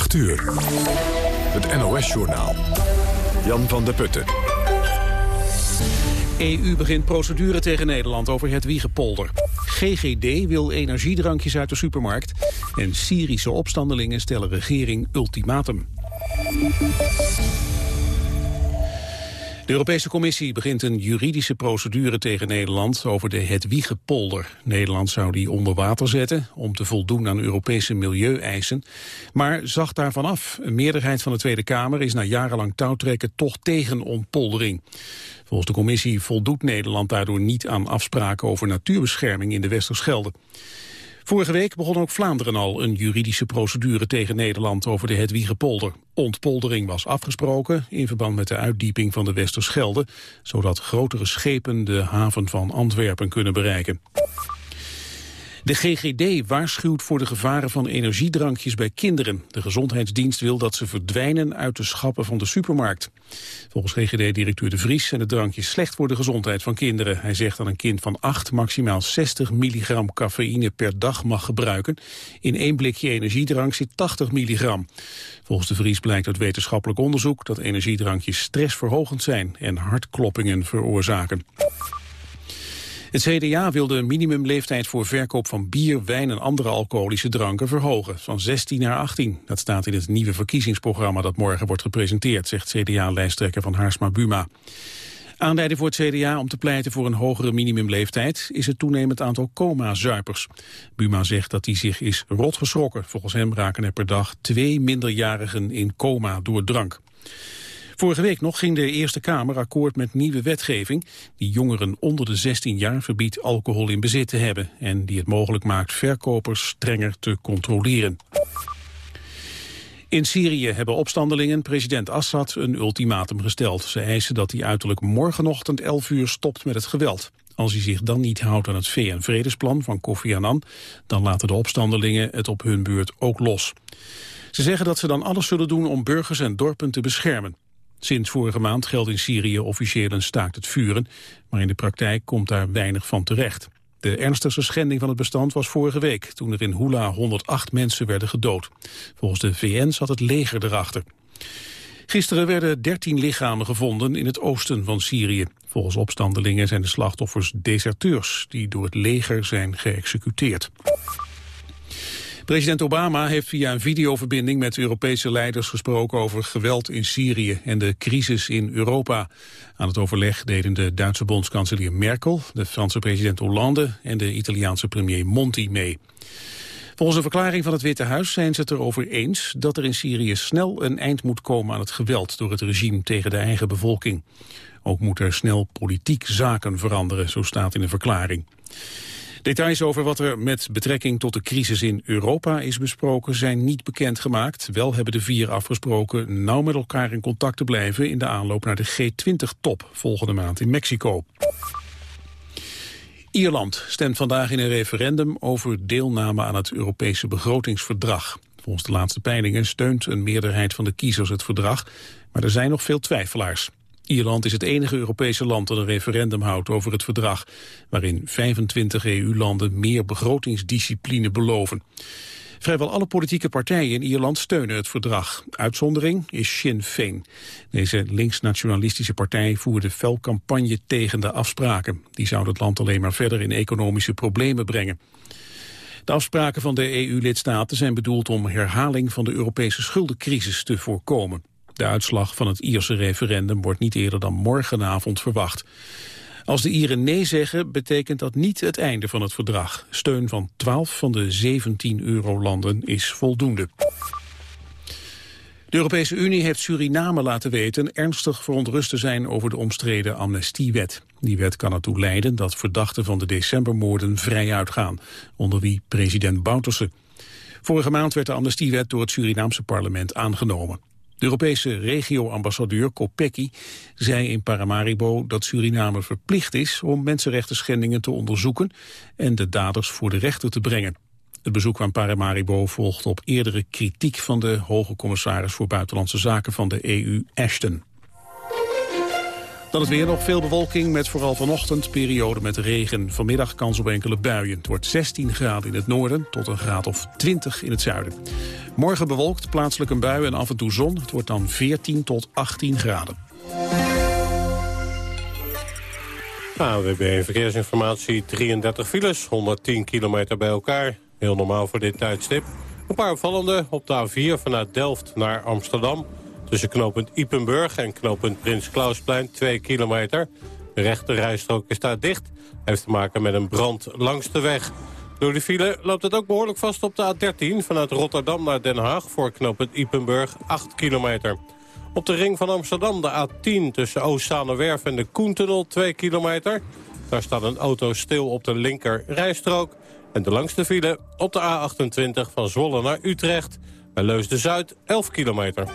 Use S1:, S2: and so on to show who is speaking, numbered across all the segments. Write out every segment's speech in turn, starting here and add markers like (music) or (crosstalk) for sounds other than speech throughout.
S1: 8 uur. Het NOS-journaal. Jan van der Putten.
S2: EU begint procedure tegen Nederland over het Wiegepolder. GGD wil energiedrankjes uit de supermarkt. En Syrische opstandelingen stellen regering ultimatum. De Europese Commissie begint een juridische procedure tegen Nederland over de Hedwiegepolder. Nederland zou die onder water zetten om te voldoen aan Europese milieueisen, maar zag daarvan af. Een meerderheid van de Tweede Kamer is na jarenlang touwtrekken toch tegen ontpoldering. Volgens de commissie voldoet Nederland daardoor niet aan afspraken over natuurbescherming in de Westerschelde. Vorige week begon ook Vlaanderen al een juridische procedure tegen Nederland over de Hedwiegepolder. Ontpoldering was afgesproken in verband met de uitdieping van de Westerschelde, zodat grotere schepen de haven van Antwerpen kunnen bereiken. De GGD waarschuwt voor de gevaren van energiedrankjes bij kinderen. De gezondheidsdienst wil dat ze verdwijnen uit de schappen van de supermarkt. Volgens GGD-directeur De Vries zijn de drankjes slecht voor de gezondheid van kinderen. Hij zegt dat een kind van 8 maximaal 60 milligram cafeïne per dag mag gebruiken. In één blikje energiedrank zit 80 milligram. Volgens De Vries blijkt uit wetenschappelijk onderzoek dat energiedrankjes stressverhogend zijn en hartkloppingen veroorzaken. Het CDA wil de minimumleeftijd voor verkoop van bier, wijn en andere alcoholische dranken verhogen, van 16 naar 18. Dat staat in het nieuwe verkiezingsprogramma dat morgen wordt gepresenteerd, zegt CDA-lijsttrekker van Haarsma Buma. Aanleiding voor het CDA om te pleiten voor een hogere minimumleeftijd is het toenemend aantal coma-zuipers. Buma zegt dat hij zich is rotgeschrokken. Volgens hem raken er per dag twee minderjarigen in coma door drank. Vorige week nog ging de Eerste Kamer akkoord met nieuwe wetgeving... die jongeren onder de 16 jaar verbiedt alcohol in bezit te hebben... en die het mogelijk maakt verkopers strenger te controleren. In Syrië hebben opstandelingen president Assad een ultimatum gesteld. Ze eisen dat hij uiterlijk morgenochtend 11 uur stopt met het geweld. Als hij zich dan niet houdt aan het VN-vredesplan van Kofi Annan... dan laten de opstandelingen het op hun beurt ook los. Ze zeggen dat ze dan alles zullen doen om burgers en dorpen te beschermen. Sinds vorige maand geldt in Syrië officieel een staakt het vuren, maar in de praktijk komt daar weinig van terecht. De ernstigste schending van het bestand was vorige week, toen er in Hula 108 mensen werden gedood. Volgens de VN zat het leger erachter. Gisteren werden 13 lichamen gevonden in het oosten van Syrië. Volgens opstandelingen zijn de slachtoffers deserteurs die door het leger zijn geëxecuteerd. President Obama heeft via een videoverbinding met Europese leiders gesproken over geweld in Syrië en de crisis in Europa. Aan het overleg deden de Duitse bondskanselier Merkel, de Franse president Hollande en de Italiaanse premier Monti mee. Volgens een verklaring van het Witte Huis zijn ze het erover eens dat er in Syrië snel een eind moet komen aan het geweld door het regime tegen de eigen bevolking. Ook moet er snel politiek zaken veranderen, zo staat in een verklaring. Details over wat er met betrekking tot de crisis in Europa is besproken zijn niet bekendgemaakt. Wel hebben de vier afgesproken nauw met elkaar in contact te blijven in de aanloop naar de G20-top volgende maand in Mexico. Ierland stemt vandaag in een referendum over deelname aan het Europese begrotingsverdrag. Volgens de laatste peilingen steunt een meerderheid van de kiezers het verdrag, maar er zijn nog veel twijfelaars. Ierland is het enige Europese land dat een referendum houdt over het verdrag, waarin 25 EU-landen meer begrotingsdiscipline beloven. Vrijwel alle politieke partijen in Ierland steunen het verdrag. Uitzondering is Sinn Féin. Deze links-nationalistische partij voerde fel campagne tegen de afspraken. Die zouden het land alleen maar verder in economische problemen brengen. De afspraken van de EU-lidstaten zijn bedoeld om herhaling van de Europese schuldencrisis te voorkomen. De uitslag van het Ierse referendum wordt niet eerder dan morgenavond verwacht. Als de Ieren nee zeggen, betekent dat niet het einde van het verdrag. Steun van 12 van de 17 eurolanden is voldoende. De Europese Unie heeft Suriname laten weten ernstig verontrust te zijn over de omstreden amnestiewet. Die wet kan ertoe leiden dat verdachten van de decembermoorden vrij uitgaan, onder wie president Bouterse. Vorige maand werd de amnestiewet door het Surinaamse parlement aangenomen. De Europese regio-ambassadeur Kopecky zei in Paramaribo dat Suriname verplicht is om mensenrechten schendingen te onderzoeken en de daders voor de rechter te brengen. Het bezoek aan Paramaribo volgt op eerdere kritiek van de hoge commissaris voor Buitenlandse Zaken van de EU, Ashton. Dan het weer nog veel bewolking met vooral vanochtend periode met regen. Vanmiddag kans op enkele buien. Het wordt 16 graden in het noorden tot een graad of 20 in het zuiden. Morgen bewolkt, plaatselijk een bui en af en toe zon. Het wordt dan 14 tot 18 graden.
S3: AWB Verkeersinformatie, 33 files, 110 kilometer bij elkaar. Heel normaal voor dit tijdstip. Een paar opvallende op de A4 vanuit Delft naar Amsterdam. Tussen knooppunt Ipenburg en knooppunt Prins Klausplein, 2 kilometer. De rechte rijstrook is daar dicht. Heeft te maken met een brand langs de weg. Door de file loopt het ook behoorlijk vast op de A13... vanuit Rotterdam naar Den Haag voor knooppunt Ipenburg, 8 kilometer. Op de ring van Amsterdam de A10 tussen Oostzaanewerf en de Koentunnel 2 kilometer. Daar staat een auto stil op de linker rijstrook. En de langste file op de A28 van Zwolle naar Utrecht. Bij Leusden-Zuid 11 kilometer.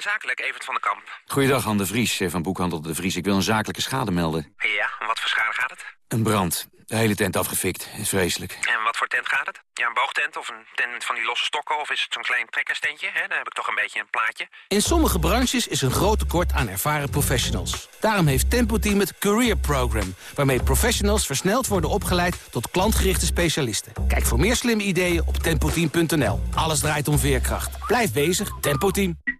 S4: Schade zakelijk, Evert van de Kamp.
S5: Goeiedag, Han de Vries eh, van Boekhandel de Vries. Ik wil een zakelijke schade melden.
S4: Ja, wat voor schade gaat het?
S5: Een brand. De hele tent afgefikt. Is vreselijk.
S4: En wat voor tent gaat het? Ja, een boogtent of een tent van die losse stokken... of is het zo'n klein trekkerstentje? Hè? Dan heb ik toch een beetje een plaatje.
S6: In sommige branches is een groot tekort aan ervaren professionals. Daarom heeft Tempo Team het Career Program... waarmee professionals versneld worden opgeleid tot klantgerichte specialisten. Kijk voor meer slimme ideeën op tempoteam.nl. Alles draait om veerkracht. Blijf bezig, Tempo Team.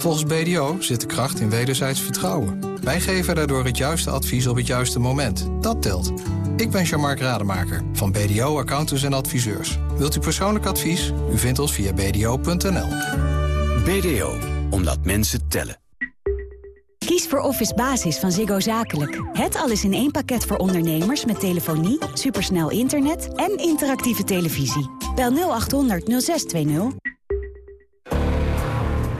S7: Volgens BDO zit de kracht in wederzijds vertrouwen. Wij geven daardoor het juiste advies op het juiste moment. Dat telt. Ik ben Jean-Marc Rademaker van BDO Accountants en Adviseurs. Wilt u persoonlijk advies? U vindt ons via bdo.nl.
S5: BDO, omdat mensen tellen.
S8: Kies voor Office Basis van Ziggo Zakelijk. Het alles in één pakket voor ondernemers met telefonie, supersnel internet en interactieve televisie. Bel 0800 0620.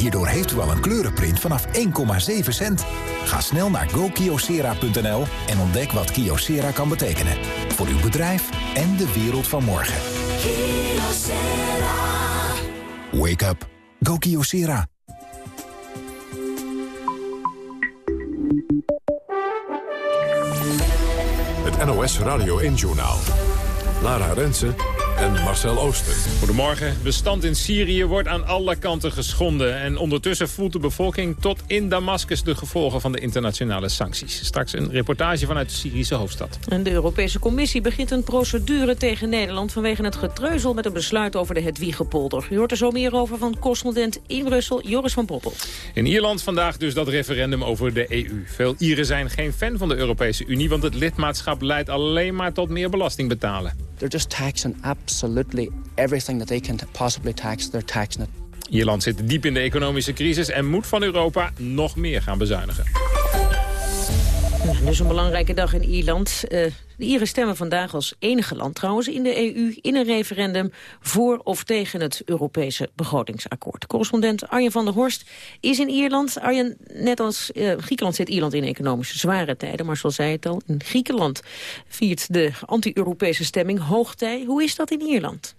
S9: Hierdoor heeft u al een kleurenprint vanaf 1,7 cent. Ga snel naar gokiosera.nl en ontdek wat Kyocera kan betekenen. Voor uw bedrijf en de wereld van morgen. Wake up. Go Kyocera.
S1: Het NOS Radio 1-journaal. Lara Rensen en Marcel Ooster.
S10: Goedemorgen. De stand in Syrië wordt aan alle kanten geschonden. En ondertussen voelt de bevolking tot in Damascus de gevolgen van de internationale sancties. Straks een reportage vanuit de Syrische hoofdstad.
S11: En de Europese Commissie begint een procedure tegen Nederland... vanwege het getreuzel met een besluit over de Hedwiegepolder. U hoort er zo meer over van correspondent in Brussel, Joris van Poppel.
S10: In Ierland vandaag dus dat referendum over de EU. Veel Ieren zijn geen fan van de Europese Unie... want het lidmaatschap leidt alleen maar tot meer belasting betalen.
S12: They're just taxing absolutely everything that they can possibly tax. They're taxing it.
S10: Ierland zit diep in de economische crisis en moet van Europa nog meer gaan bezuinigen.
S11: Dus een belangrijke dag in Ierland. Uh, de Ieren stemmen vandaag als enige land trouwens in de EU... in een referendum voor of tegen het Europese begrotingsakkoord. Correspondent Arjen van der Horst is in Ierland. Arjen, net als uh, Griekenland zit Ierland in economische zware tijden... maar zoals zei het al, in Griekenland viert de anti-Europese stemming hoogtij. Hoe is dat in Ierland?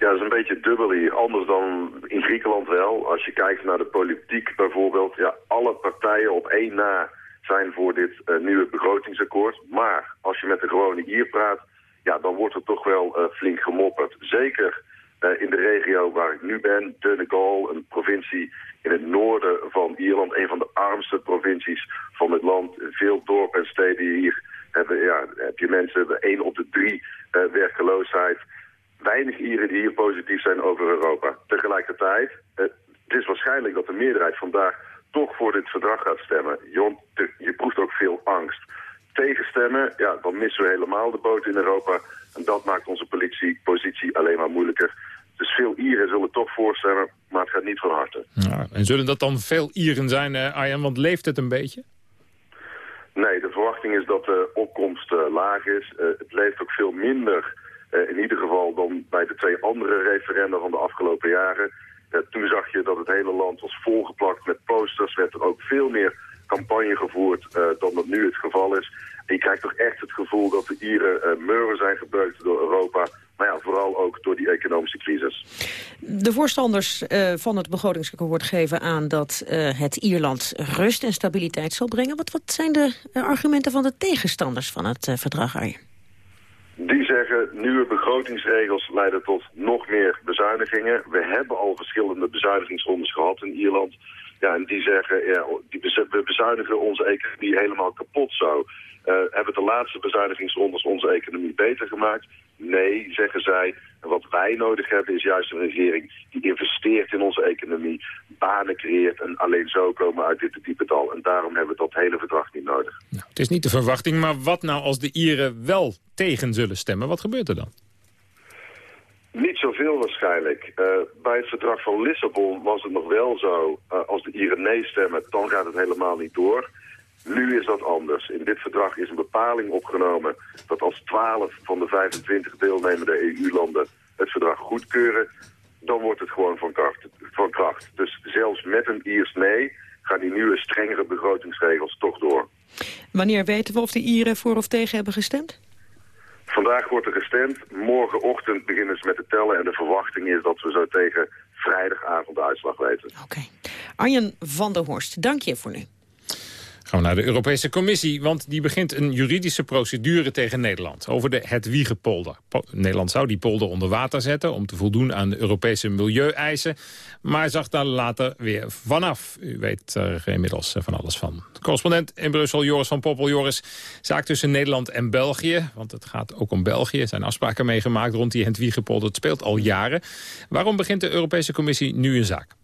S13: Ja, dat is een beetje dubbel Anders dan in Griekenland wel. Als je kijkt naar de politiek bijvoorbeeld. Ja, alle partijen op één na zijn voor dit uh, nieuwe begrotingsakkoord. Maar als je met de gewone Ier praat, ja, dan wordt er toch wel uh, flink gemopperd. Zeker uh, in de regio waar ik nu ben, Donegal, een provincie in het noorden van Ierland, een van de armste provincies van het land. Veel dorpen en steden hier hebben, ja, heb je mensen, één op de drie werkeloosheid. Weinig Ieren die hier positief zijn over Europa. Tegelijkertijd, het is waarschijnlijk dat de meerderheid vandaag toch voor dit verdrag gaat stemmen. Je, je proeft ook veel angst. Tegenstemmen, ja, dan missen we helemaal de boot in Europa. En dat maakt onze politie, positie alleen maar moeilijker. Dus veel Ieren zullen toch voorstemmen, maar het gaat niet van harte.
S10: Ja, en zullen dat dan veel Ieren zijn, uh, Arjan? Want leeft het een beetje?
S13: Nee, de verwachting is dat de opkomst uh, laag is. Uh, het leeft ook veel minder, in ieder geval, dan bij de twee andere referenda van de afgelopen jaren. Toen zag je dat het hele land was volgeplakt met posters. Werd er ook veel meer campagne gevoerd dan dat nu het geval is. En je krijgt toch echt het gevoel dat de Ieren meuren zijn gebeukt door Europa maar ja, vooral ook door die economische crisis.
S11: De voorstanders van het begrotingsakkoord geven aan dat het Ierland rust en stabiliteit zal brengen. Wat, wat zijn de argumenten van de tegenstanders van het verdrag, Arjen?
S13: Nieuwe begrotingsregels leiden tot nog meer bezuinigingen. We hebben al verschillende bezuinigingsrondes gehad in Ierland. Ja, en die zeggen, ja, die we bezuinigen onze economie helemaal kapot zo. Hebben de laatste bezuinigingsrondes onze economie beter gemaakt? Nee, zeggen zij, wat wij nodig hebben is juist een regering die investeert in onze economie, banen creëert en alleen zo komen we uit dit diepe dal. En daarom hebben we dat hele verdrag niet nodig.
S10: Nou, het is niet de verwachting, maar wat nou als de Ieren wel tegen zullen stemmen? Wat gebeurt er dan?
S13: Niet zoveel waarschijnlijk. Uh, bij het verdrag van Lissabon was het nog wel zo, uh, als de Ieren nee stemmen, dan gaat het helemaal niet door. Nu is dat anders. In dit verdrag is een bepaling opgenomen dat als 12 van de 25 deelnemende EU-landen het verdrag goedkeuren, dan wordt het gewoon van kracht. Van kracht. Dus zelfs met een Iers nee gaan die nieuwe strengere begrotingsregels toch door.
S11: Wanneer weten we of de Ieren voor of tegen hebben gestemd?
S13: Vandaag wordt er gestemd. Morgenochtend beginnen ze met te tellen. En de verwachting is dat we zo tegen vrijdagavond de uitslag weten.
S11: Oké. Okay. Arjen van der Horst, dank je voor nu.
S10: Gaan we naar de Europese Commissie, want die begint een juridische procedure tegen Nederland over de Hedwiegepolder. Nederland zou die polder onder water zetten om te voldoen aan de Europese milieueisen, maar zag daar later weer vanaf. U weet er inmiddels van alles van. correspondent in Brussel, Joris van Poppel. Joris, zaak tussen Nederland en België, want het gaat ook om België. Er zijn afspraken meegemaakt rond die Hedwiegepolder. Het speelt al jaren. Waarom begint de Europese Commissie nu een zaak?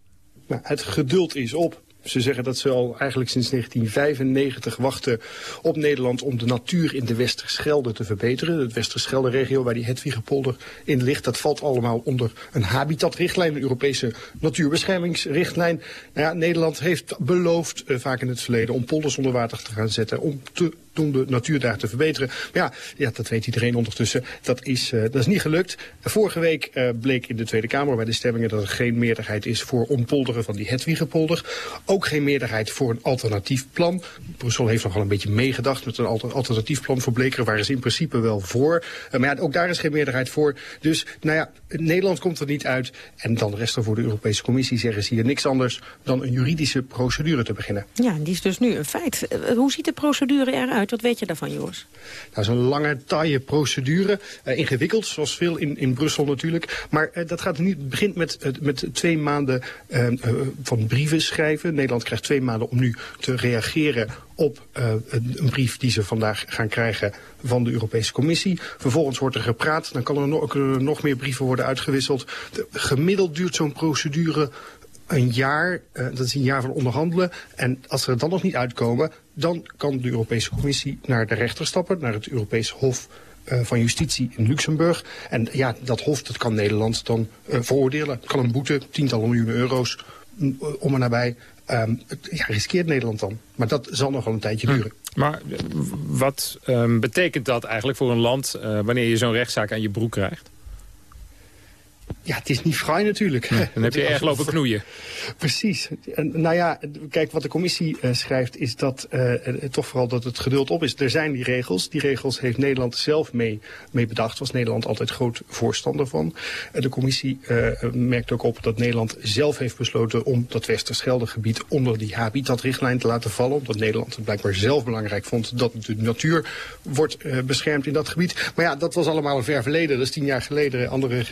S14: Nou, het geduld is op. Ze zeggen dat ze al eigenlijk sinds 1995 wachten op Nederland om de natuur in de Westerschelde te verbeteren. De Westerschelde-regio waar die Hedwigepolder in ligt, dat valt allemaal onder een habitatrichtlijn, een Europese natuurbeschermingsrichtlijn. Nou ja, Nederland heeft beloofd, uh, vaak in het verleden, om polders onder water te gaan zetten, om te de natuur daar te verbeteren. Maar ja, ja dat weet iedereen ondertussen. Dat is, uh, dat is niet gelukt. Vorige week uh, bleek in de Tweede Kamer bij de stemmingen dat er geen meerderheid is voor ontpolderen van die Hedwigepolder. Ook geen meerderheid voor een alternatief plan. Brussel heeft nogal een beetje meegedacht met een alternatief plan voor Blekeren. Waren ze in principe wel voor. Uh, maar ja, ook daar is geen meerderheid voor. Dus nou ja, Nederland komt er niet uit. En dan rest er voor de Europese Commissie zeggen ze hier niks anders dan een juridische procedure te beginnen.
S11: Ja, die is dus nu een feit. Hoe ziet de procedure eruit? Wat weet je daarvan, Joris?
S14: Dat is een lange, taaie procedure. Uh, ingewikkeld, zoals veel in, in Brussel natuurlijk. Maar uh, dat gaat niet, begint met, uh, met twee maanden van brieven schrijven. Nederland krijgt twee maanden om nu te reageren op een, een, brief die ze vandaag gaan krijgen van de Europese Commissie. Vervolgens wordt er gepraat, dan kan er kunnen er nog meer brieven worden uitgewisseld. De, gemiddeld duurt zo'n procedure een jaar, uh, dat is een jaar van onderhandelen. En als ze er dan nog niet uitkomen, dan kan de Europese Commissie naar de rechter stappen, naar het Europees Hof uh, van Justitie in Luxemburg. En ja, dat hof dat kan Nederland dan uh, veroordelen. Het kan een boete, tientallen miljoenen euro's, om en nabij. Um, ja, riskeert Nederland dan. Maar dat zal nog wel een tijdje hm. duren.
S10: Maar wat um, betekent dat eigenlijk voor een land... Wanneer je zo'n rechtszaak aan je broek krijgt?
S14: Ja, het is niet vrij natuurlijk.
S10: dan heb je erg lopen knoeien.
S14: Precies. En, nou ja, kijk, wat de commissie uh, schrijft is dat uh, toch vooral dat het geduld op is. Er zijn die regels. Die regels heeft Nederland zelf mee, mee bedacht. Was Nederland altijd groot voorstander van. Uh, de commissie merkt ook op dat Nederland zelf heeft besloten om dat Westerscheldegebied onder die habitatrichtlijn te laten vallen. Omdat Nederland het blijkbaar zelf belangrijk vond dat de natuur wordt beschermd in dat gebied. Maar ja, dat was allemaal een ver verleden. Dat is tien jaar geleden. Andere,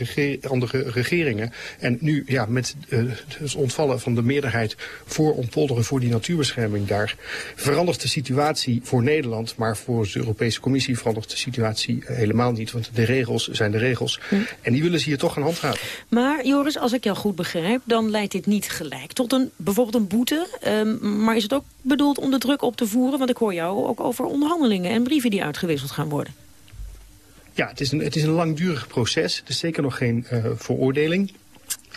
S14: andere regeringen. En nu ja, met het ontvallen van de meerderheid voor ontpolderen voor die natuurbescherming daar... verandert de situatie voor Nederland, maar voor de Europese Commissie verandert de situatie helemaal niet. Want de regels zijn de regels. Hm. En die willen ze hier toch aan handhaven.
S11: Maar Joris, als ik jou goed begrijp, dan leidt dit niet gelijk tot een, bijvoorbeeld een boete. Um, maar is het ook bedoeld om de druk op te voeren? Want ik hoor jou ook over onderhandelingen en brieven die uitgewisseld gaan worden.
S14: Ja, het is een, het is een langdurig proces. Het is zeker nog geen uh, veroordeling.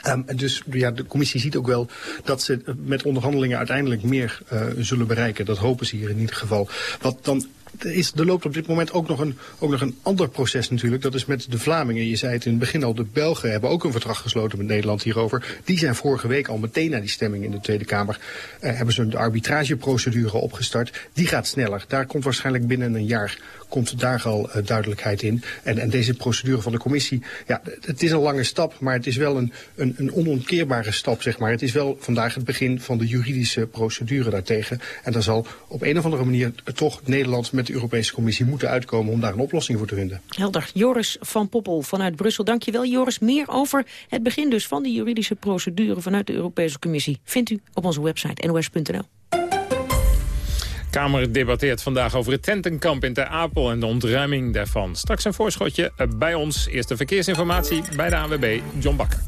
S14: Um, dus ja, de commissie ziet ook wel dat ze met onderhandelingen uiteindelijk meer uh, zullen bereiken. Dat hopen ze hier in ieder geval. Wat dan er, is, er loopt op dit moment ook nog, een, ook nog een ander proces natuurlijk. Dat is met de Vlamingen. Je zei het in het begin al, de Belgen hebben ook een verdrag gesloten met Nederland hierover. Die zijn vorige week al meteen na die stemming in de Tweede Kamer... Uh, hebben ze een arbitrageprocedure opgestart. Die gaat sneller. Daar komt waarschijnlijk binnen een jaar komt daar al uh, duidelijkheid in. En, en deze procedure van de commissie, ja, het is een lange stap, maar het is wel een, een, een onomkeerbare stap, zeg maar. Het is wel vandaag het begin van de juridische procedure daartegen. En dan zal op een of andere manier toch Nederland met de Europese Commissie moeten uitkomen om daar een oplossing voor te vinden.
S11: Helder. Joris van Poppel vanuit Brussel. Dankjewel Joris. Meer over het begin dus van de juridische procedure vanuit de Europese Commissie vindt u op onze website nos.nl.
S10: Kamer debatteert vandaag over het tentenkamp in Ter Apel en de ontruiming daarvan. Straks een voorschotje eh, bij ons. Eerste verkeersinformatie bij de AWB, John Bakker.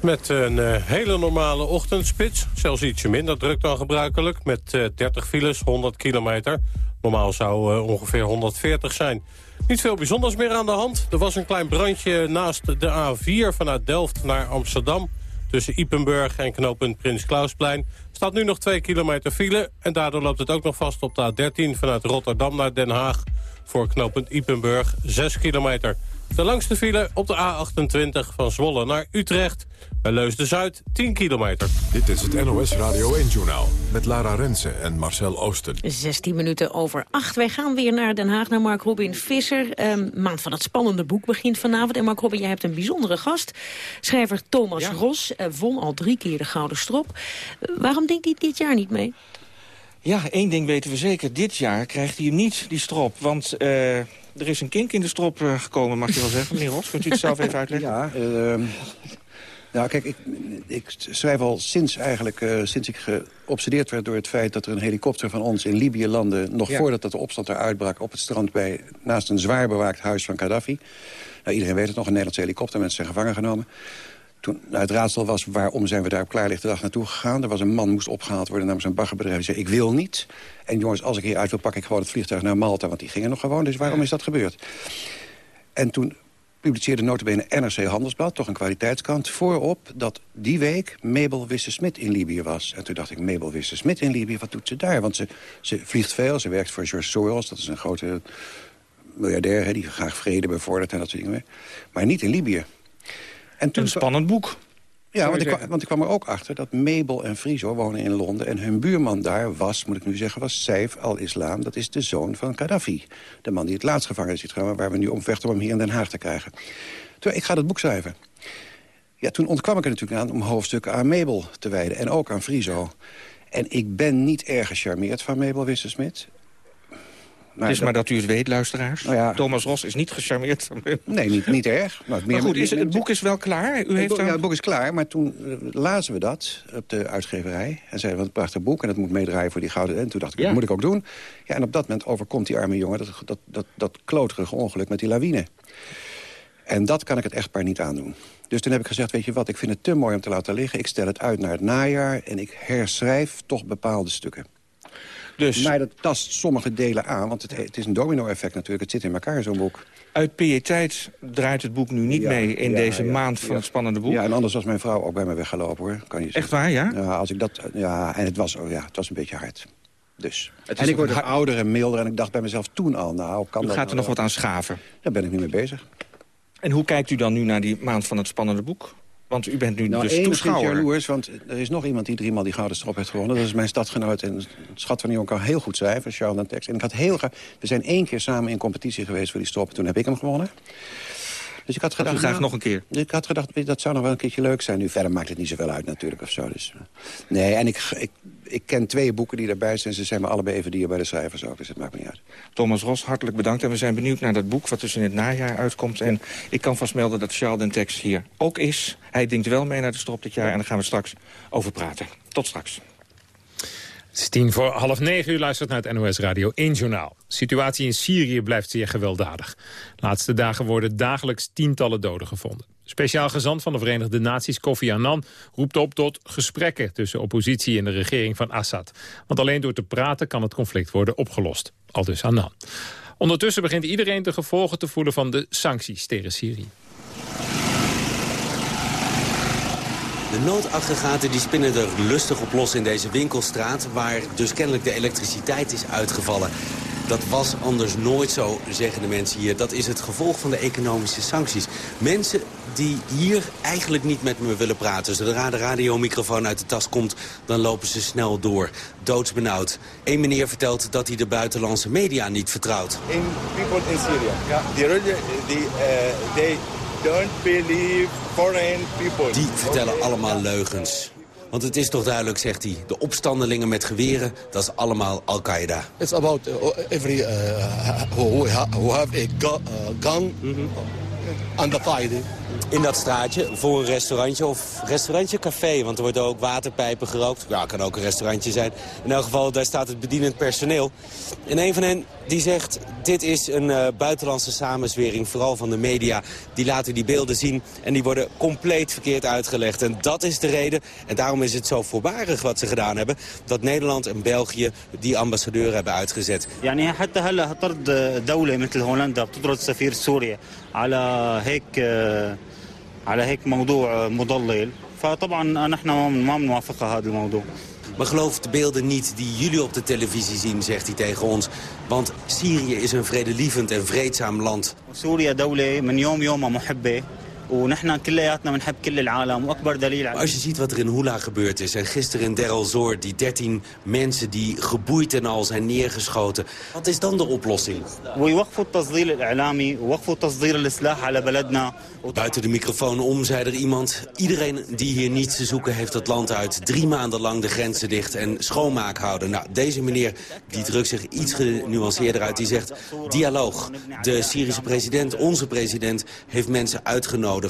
S3: Met een uh, hele normale ochtendspits. Zelfs ietsje minder druk dan gebruikelijk. Met uh, 30 files, 100 kilometer. Normaal zou uh, ongeveer 140 zijn. Niet veel bijzonders meer aan de hand. Er was een klein brandje naast de A4 vanuit Delft naar Amsterdam. Tussen Ipenburg en knooppunt Prins Klausplein staat nu nog 2 kilometer file. En daardoor loopt het ook nog vast op de A13 vanuit Rotterdam naar Den Haag. Voor knooppunt Ipenburg 6 kilometer. De langste file op de A28 van Zwolle naar Utrecht. Bij Leusden-Zuid 10 kilometer.
S1: Dit is het NOS Radio 1-journaal met Lara Rensen en Marcel Oosten.
S11: 16 minuten over 8. Wij gaan weer naar Den Haag, naar Mark Robin Visser. Um, maand van het spannende boek begint vanavond. En Mark Robin, jij hebt een bijzondere gast. Schrijver Thomas Ros uh, won al drie keer de Gouden Strop. Uh, waarom denkt hij dit jaar niet mee?
S15: Ja, één ding weten we zeker. Dit jaar krijgt hij hem niet, die strop. Want... Uh er is een kink in de strop uh, gekomen, mag je wel zeggen. Meneer Ros, kunt u het zelf even uitleggen?
S16: Ja, uh, nou kijk, ik, ik, schrijf al sinds eigenlijk, uh, sinds ik geobsedeerd werd door het feit dat er een helikopter van ons in Libië landde, nog ja. voordat de opstand er uitbrak op het strand bij, naast een zwaar bewaakt huis van Gaddafi. Nou, iedereen weet het nog, een Nederlandse helikopter, mensen zijn gevangen genomen. Toen nou, het raadsel was, waarom zijn we daar op klaarlichte dag naartoe gegaan? Er was een man, moest opgehaald worden namens een baggerbedrijf. Die zei, ik wil niet. En jongens, als ik hier uit wil, pak ik gewoon het vliegtuig naar Malta. Want die gingen nog gewoon, dus waarom is dat gebeurd? En toen publiceerde notabene NRC Handelsblad, toch een kwaliteitskant... voorop dat die week Mabel Wisse-Smit in Libië was. En toen dacht ik, Mabel Wisse-Smit in Libië, wat doet ze daar? Want ze, ze vliegt veel, ze werkt voor George Soros... dat is een grote miljardair hè, die graag vrede bevordert en dat soort dingen. Maar niet in Libië.
S15: En toen... Een spannend boek.
S16: Ja, want ik, want ik, kwam er ook achter dat Mabel en Friso wonen in Londen... en hun buurman daar was, moet ik nu zeggen, was Saif al-Islam. Dat is de zoon van Gaddafi. De man die het laatst gevangen is, waar we nu om vechten om hem hier in Den Haag te krijgen. Toen, ik ga dat boek schrijven. Ja, toen ontkwam ik er natuurlijk aan om hoofdstukken aan Mabel te wijden. En ook aan Friso. En ik ben niet erg gecharmeerd van Mabel Wissensmit.
S15: Maar het is maar dat u het weet, luisteraars. Nou ja, Thomas Ros is niet gecharmeerd.
S16: Nee, niet, niet erg.
S15: Maar, meer maar goed, is, het boek is wel klaar? U heeft
S16: het, boek, ja, het boek is klaar, maar toen uh, lazen we dat op de uitgeverij. En zeiden, wat een prachtig boek en dat moet meedraaien voor die gouden... En toen dacht ik, ja. dat moet ik ook doen. Ja, en op dat moment overkomt die arme jongen dat, dat, dat, dat kloterige ongeluk met die lawine. En dat kan ik het echtpaar niet aandoen. Dus toen heb ik gezegd, weet je wat, ik vind het te mooi om te laten liggen. Ik stel het uit naar het najaar en ik herschrijf toch bepaalde stukken. Dus... Maar dat tast sommige delen aan, want het, het is een domino-effect natuurlijk. Het zit in elkaar, zo'n boek.
S15: Uit pietijd draait het boek nu niet ja, mee in ja, deze ja, maand van het spannende boek.
S16: Ja, en anders was mijn vrouw ook bij me weggelopen, hoor. Kan je
S15: Echt waar, ja?
S16: Ja, als ik dat, ja en het was, oh ja, het was een beetje hard. Dus. en ik word ook ouder en milder en ik dacht bij mezelf toen al, nou, kan
S15: u
S16: dat
S15: gaat er nog wat aan schaven?
S16: Daar ben ik nu mee bezig.
S15: En hoe kijkt u dan nu naar die maand van het spannende boek? Want u bent nu
S16: nou,
S15: dus toeschouwer.
S16: jaloers, want er is nog iemand die driemaal die gouden strop heeft gewonnen. Dat is mijn stadgenoot en schat van die jongen kan heel goed schrijven, Charles Dantex. En ik had heel graag... We zijn één keer samen in competitie geweest voor die strop. Toen heb ik hem gewonnen. Dus ik had gedacht...
S15: graag
S16: nou,
S15: nog een keer?
S16: Ik had gedacht, dat zou nog wel een keertje leuk zijn. Nu verder maakt het niet zoveel uit natuurlijk of zo. Dus, uh, nee, en ik, ik, ik ken twee boeken die daarbij zijn. Ze zijn me allebei even dier bij de schrijvers ook, dus het maakt me niet uit.
S15: Thomas Ros, hartelijk bedankt. En we zijn benieuwd naar dat boek wat dus in het najaar uitkomt. En ik kan vast melden dat Charles Dentex hier ook is. Hij denkt wel mee naar de strop dit jaar en daar gaan we straks over praten. Tot straks.
S10: Het is tien voor half negen. U luistert naar het NOS Radio 1 Journaal. De situatie in Syrië blijft zeer gewelddadig. De laatste dagen worden dagelijks tientallen doden gevonden. Speciaal gezant van de Verenigde Naties Kofi Annan roept op tot gesprekken tussen oppositie en de regering van Assad. Want alleen door te praten kan het conflict worden opgelost. Al dus Annan. Ondertussen begint iedereen de gevolgen te voelen van de sancties tegen Syrië.
S17: De noodaggregaten die spinnen er lustig op los in deze winkelstraat... waar dus kennelijk de elektriciteit is uitgevallen. Dat was anders nooit zo, zeggen de mensen hier. Dat is het gevolg van de economische sancties. Mensen die hier eigenlijk niet met me willen praten. Zodra de radiomicrofoon uit de tas komt, dan lopen ze snel door. Doodsbenauwd. Eén meneer vertelt dat hij de buitenlandse media niet vertrouwt.
S18: In people in Syria, yeah. they, really, they, uh, they don't believe foreign people.
S17: Die vertellen allemaal leugens. Want het is toch duidelijk, zegt hij, de opstandelingen met geweren, dat is allemaal Al-Qaeda.
S19: It's about uh, every uh, who, who have a gun, uh, gun and the fighting.
S17: In dat straatje, voor een restaurantje of restaurantje café, want er worden ook waterpijpen gerookt. Ja, kan ook een restaurantje zijn. In elk geval, daar staat het bedienend personeel. En een van hen die zegt, dit is een uh, buitenlandse samenzwering, vooral van de media. Die laten die beelden zien en die worden compleet verkeerd uitgelegd. En dat is de reden, en daarom is het zo voorbarig wat ze gedaan hebben... dat Nederland en België die ambassadeur hebben uitgezet.
S20: يعني حتى هلا طرد دولة مثل هولندا بتطرد سفير سوريا على هيك على هيك موضوع مضلل فطبعا نحن ما بنوافق هذا الموضوع
S17: Maar geloof de beelden niet die jullie op de televisie zien, zegt hij tegen ons. Want Syrië is een vredelievend en vreedzaam land.
S20: سوريا دولة من يوم يومها محبة ونحن كلياتنا بنحب كل العالم واكبر دليل
S17: Maar als je ziet wat er in Hula gebeurd is en gisteren in Deir Zor die 13 mensen die geboeid en al zijn neergeschoten, wat is dan de oplossing?
S20: ويوقفوا التصدير الإعلامي ووقفوا تصدير السلاح على بلدنا
S17: Buiten de microfoon om zei er iemand... iedereen die hier niets te zoeken heeft het land uit. Drie maanden lang de grenzen dicht en schoonmaak houden. Nou, deze meneer die drukt zich iets genuanceerder uit. Die zegt, dialoog. De Syrische president, onze president, heeft mensen uitgenodigd.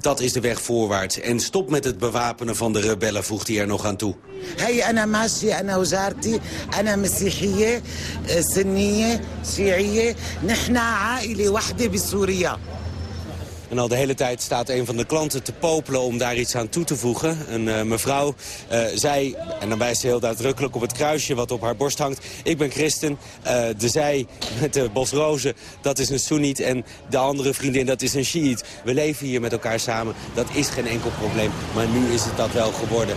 S17: Dat is de weg voorwaarts. En stop met het bewapenen van de rebellen, voegt hij er nog aan toe.
S21: هي أنا ماشية أنا وجارتي أنا مسيحية سنية شيعية نحن عائلة واحدة بسوريا
S17: En al de hele tijd staat een van de klanten te popelen om daar iets aan toe te voegen. Een uh, mevrouw uh, zei, en dan wijst ze heel nadrukkelijk op het kruisje wat op haar borst hangt. Ik ben christen. Uh, de zij met de bosrozen, dat is een Soeniet. En de andere vriendin, dat is een Shiït. We leven hier met elkaar samen. Dat is geen enkel probleem. Maar nu is het dat wel geworden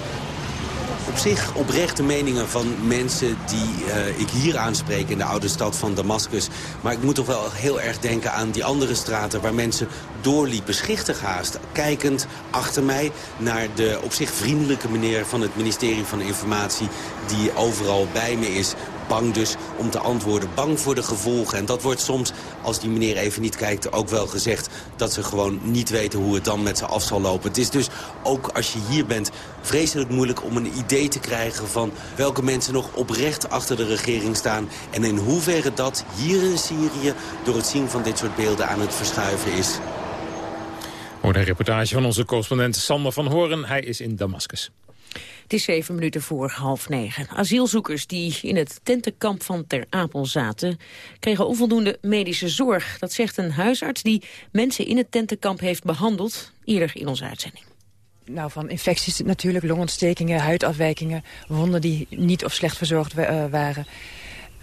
S17: op zich oprechte meningen van mensen die uh, ik hier aanspreek in de oude stad van Damascus. Maar ik moet toch wel heel erg denken aan die andere straten waar mensen doorliepen, schichtig haast. Kijkend achter mij naar de op zich vriendelijke meneer van het ministerie van Informatie die overal bij me is bang dus om te antwoorden. Bang voor de gevolgen. En dat wordt soms, als die meneer even niet kijkt, ook wel gezegd... dat ze gewoon niet weten hoe het dan met ze af zal lopen. Het is dus, ook als je hier bent, vreselijk moeilijk om een idee te krijgen... van welke mensen nog oprecht achter de regering staan... en in hoeverre dat hier in Syrië door het zien van dit soort beelden aan het verschuiven is.
S10: Hoor een reportage van onze correspondent Sander van Horen. Hij is in Damascus.
S11: Het is zeven minuten voor half negen. Asielzoekers die in het tentenkamp van Ter Apel zaten... kregen onvoldoende medische zorg. Dat zegt een huisarts die mensen in het tentenkamp heeft behandeld... eerder in onze uitzending.
S22: Nou, van infecties natuurlijk, longontstekingen, huidafwijkingen... wonden die niet of slecht verzorgd uh, waren...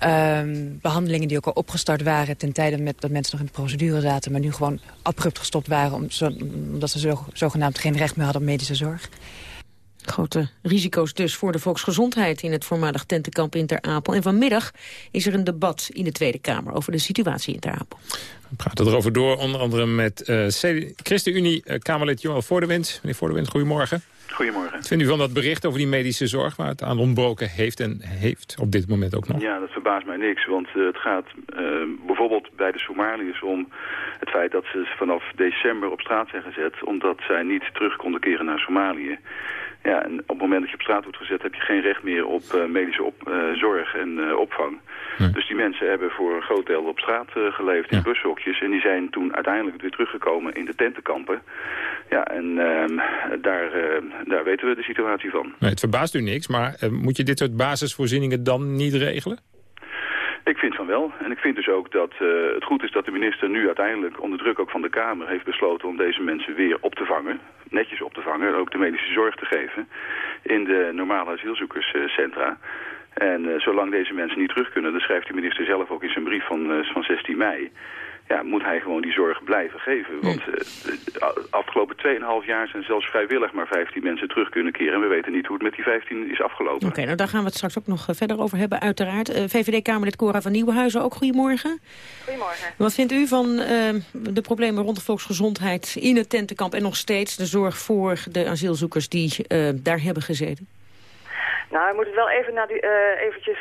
S22: Um, behandelingen die ook al opgestart waren ten tijde met dat mensen nog in de procedure zaten... maar nu gewoon abrupt gestopt waren omdat ze zo, zogenaamd geen recht meer hadden op medische zorg.
S11: Grote risico's dus voor de volksgezondheid in het voormalig tentenkamp in Ter Apel. En vanmiddag is er een debat in de Tweede Kamer over de situatie in Ter Apel.
S10: We praten erover door, onder andere met uh, ChristenUnie uh, Kamerlid Johan Voordewind. Meneer Voordewind, goedemorgen.
S23: Goedemorgen.
S10: Wat vindt u van dat bericht over die medische zorg waar het aan ontbroken heeft en heeft op dit moment ook nog?
S23: Ja, dat verbaast mij niks, want uh, het gaat uh, bijvoorbeeld bij de Somaliërs om het feit dat ze vanaf december op straat zijn gezet, omdat zij niet terug konden keren naar Somalië. Ja, en op het moment dat je op straat wordt gezet heb je geen recht meer op uh, medische op, uh, zorg en uh, opvang. Hm. Dus die mensen hebben voor een groot deel op straat geleefd in bushokjes. En die zijn toen uiteindelijk weer teruggekomen in de tentenkampen. Ja, en daar, daar weten we de situatie van.
S10: Nee, het verbaast u niks, maar moet je dit soort basisvoorzieningen dan niet regelen?
S23: Ik vind van wel. En ik vind dus ook dat uh, het goed is dat de minister nu uiteindelijk onder druk ook van de Kamer heeft besloten om deze mensen weer op te vangen. Netjes op te vangen en ook de medische zorg te geven in de normale asielzoekerscentra. En uh, zolang deze mensen niet terug kunnen, dat schrijft de minister zelf ook in zijn brief van, uh, van 16 mei ja, moet hij gewoon die zorg blijven geven. Want uh, de afgelopen 2,5 jaar zijn zelfs vrijwillig maar 15 mensen terug kunnen keren. En we weten niet hoe het met die 15 is afgelopen.
S11: Oké, okay, nou daar gaan we het straks ook nog verder over hebben, uiteraard. Uh, VVD-Kamerlid Cora van Nieuwenhuizen, ook goedemorgen.
S24: Goedemorgen.
S11: Wat vindt u van uh, de problemen rond de volksgezondheid in het tentenkamp... en nog steeds de zorg voor de asielzoekers die daar hebben gezeten?
S24: Nou, we moeten wel even naar die, eventjes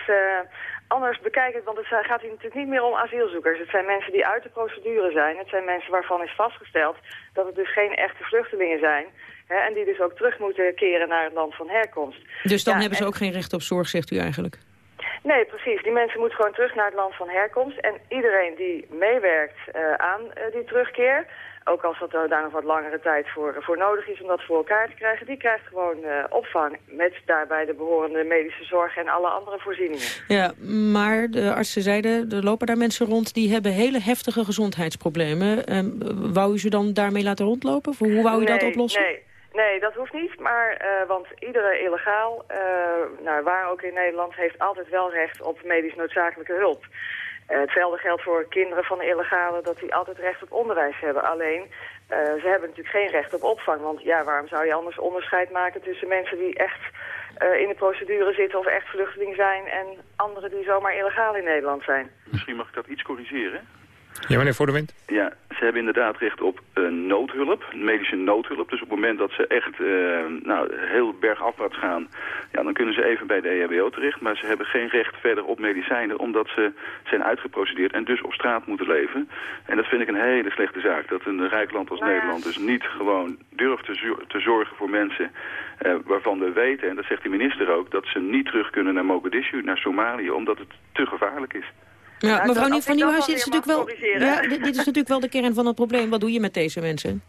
S24: anders bekijken, want het gaat hier natuurlijk niet meer om asielzoekers. Het zijn mensen die uit de procedure zijn. Het zijn mensen waarvan is vastgesteld dat het dus geen echte vluchtelingen zijn. Hè, en die dus ook terug moeten keren naar het land van herkomst.
S11: Dus dan
S24: ja,
S11: hebben ze ook geen recht op zorg, zegt u eigenlijk?
S24: Nee, precies. Die mensen moeten gewoon terug naar het land van herkomst. En iedereen die meewerkt uh, aan uh, die terugkeer ook als dat er daar nog wat langere tijd voor, voor nodig is om dat voor elkaar te krijgen, die krijgt gewoon uh, opvang met daarbij de behorende medische zorg en alle andere voorzieningen.
S11: Ja, maar de artsen zeiden, er lopen daar mensen rond die hebben hele heftige gezondheidsproblemen. Um, wou u ze dan daarmee laten rondlopen? Hoe wou u
S24: nee,
S11: dat oplossen?
S24: Nee. Nee, dat hoeft niet, maar uh, want iedere illegaal, uh, nou, waar ook in Nederland, heeft altijd wel recht op medisch noodzakelijke hulp. Uh, hetzelfde geldt voor kinderen van illegalen, dat die altijd recht op onderwijs hebben. Alleen, uh, ze hebben natuurlijk geen recht op opvang. Want ja, waarom zou je anders onderscheid maken tussen mensen die echt uh, in de procedure zitten of echt vluchteling zijn... en anderen die zomaar illegaal in Nederland zijn?
S23: Misschien mag ik dat iets corrigeren.
S10: Ja, meneer Voor de Wind.
S23: Ja, ze hebben inderdaad recht op uh, noodhulp, medische noodhulp. Dus op het moment dat ze echt uh, nou, heel bergafwaarts gaan, ja, dan kunnen ze even bij de EHBO terecht. Maar ze hebben geen recht verder op medicijnen, omdat ze zijn uitgeprocedeerd en dus op straat moeten leven. En dat vind ik een hele slechte zaak. Dat een rijk land als
S24: ja.
S23: Nederland dus niet gewoon durft te, zo- te zorgen voor mensen uh, waarvan we weten, en dat zegt de minister ook, dat ze niet terug kunnen naar Mogadishu, naar Somalië, omdat het te gevaarlijk is.
S11: Ja, mevrouw van Nieuwhuis, dit is natuurlijk wel... Ja, dit, dit is natuurlijk wel de kern van het probleem. Wat doe je met deze mensen?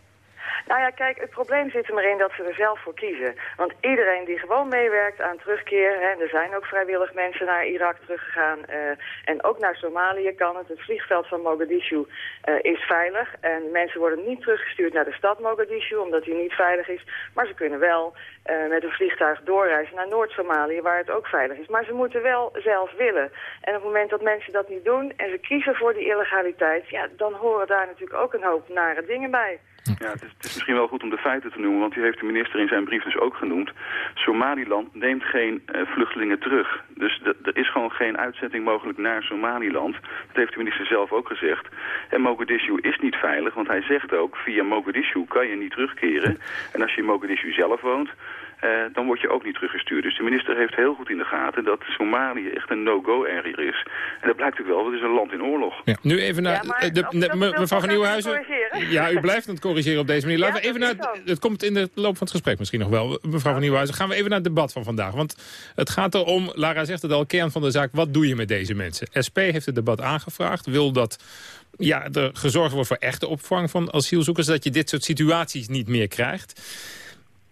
S24: Nou ja, kijk, het probleem zit er maar in dat ze er zelf voor kiezen. Want iedereen die gewoon meewerkt aan terugkeer... Hè, er zijn ook vrijwillig mensen naar Irak teruggegaan... eh, en ook naar Somalië kan het. Het vliegveld van Mogadishu eh, is veilig. En mensen worden niet teruggestuurd naar de stad Mogadishu... omdat die niet veilig is. Maar ze kunnen wel eh, met een vliegtuig doorreizen naar Noord-Somalië... waar het ook veilig is. Maar ze moeten wel zelf willen. En op het moment dat mensen dat niet doen... en ze kiezen voor die illegaliteit... ja, dan horen daar natuurlijk ook een hoop nare dingen bij.
S23: Ja, het is, het is misschien wel goed om de feiten te noemen, want u heeft de minister in zijn brief dus ook genoemd. Somaliland neemt geen uh, vluchtelingen terug. Dus er is gewoon geen uitzetting mogelijk naar Somaliland. Dat heeft de minister zelf ook gezegd. En Mogadishu is niet veilig, want hij zegt ook, via Mogadishu kan je niet terugkeren. En als je in Mogadishu zelf woont, uh, dan word je ook niet teruggestuurd. Dus de minister heeft heel goed in de gaten dat Somalië echt een no-go area is. En dat blijkt ook wel, het is een land in oorlog.
S10: Ja, nu even naar...
S24: Ja, maar
S10: eh, de, de- mevrouw van Nieuwenhuizen. Ja, u blijft aan het corrigeren op deze manier. Laten
S24: Ja,
S10: we even
S24: dat
S10: naar... het komt in de loop van het gesprek misschien nog wel. Mevrouw van Nieuwenhuizen, gaan we even naar het debat van vandaag. Want het gaat erom, Lara zegt het al, kern van de zaak. Wat doe je met deze mensen? SP heeft het debat aangevraagd. Wil dat ja, er gezorgd wordt voor echte opvang van asielzoekers. Dat je dit soort situaties niet meer krijgt.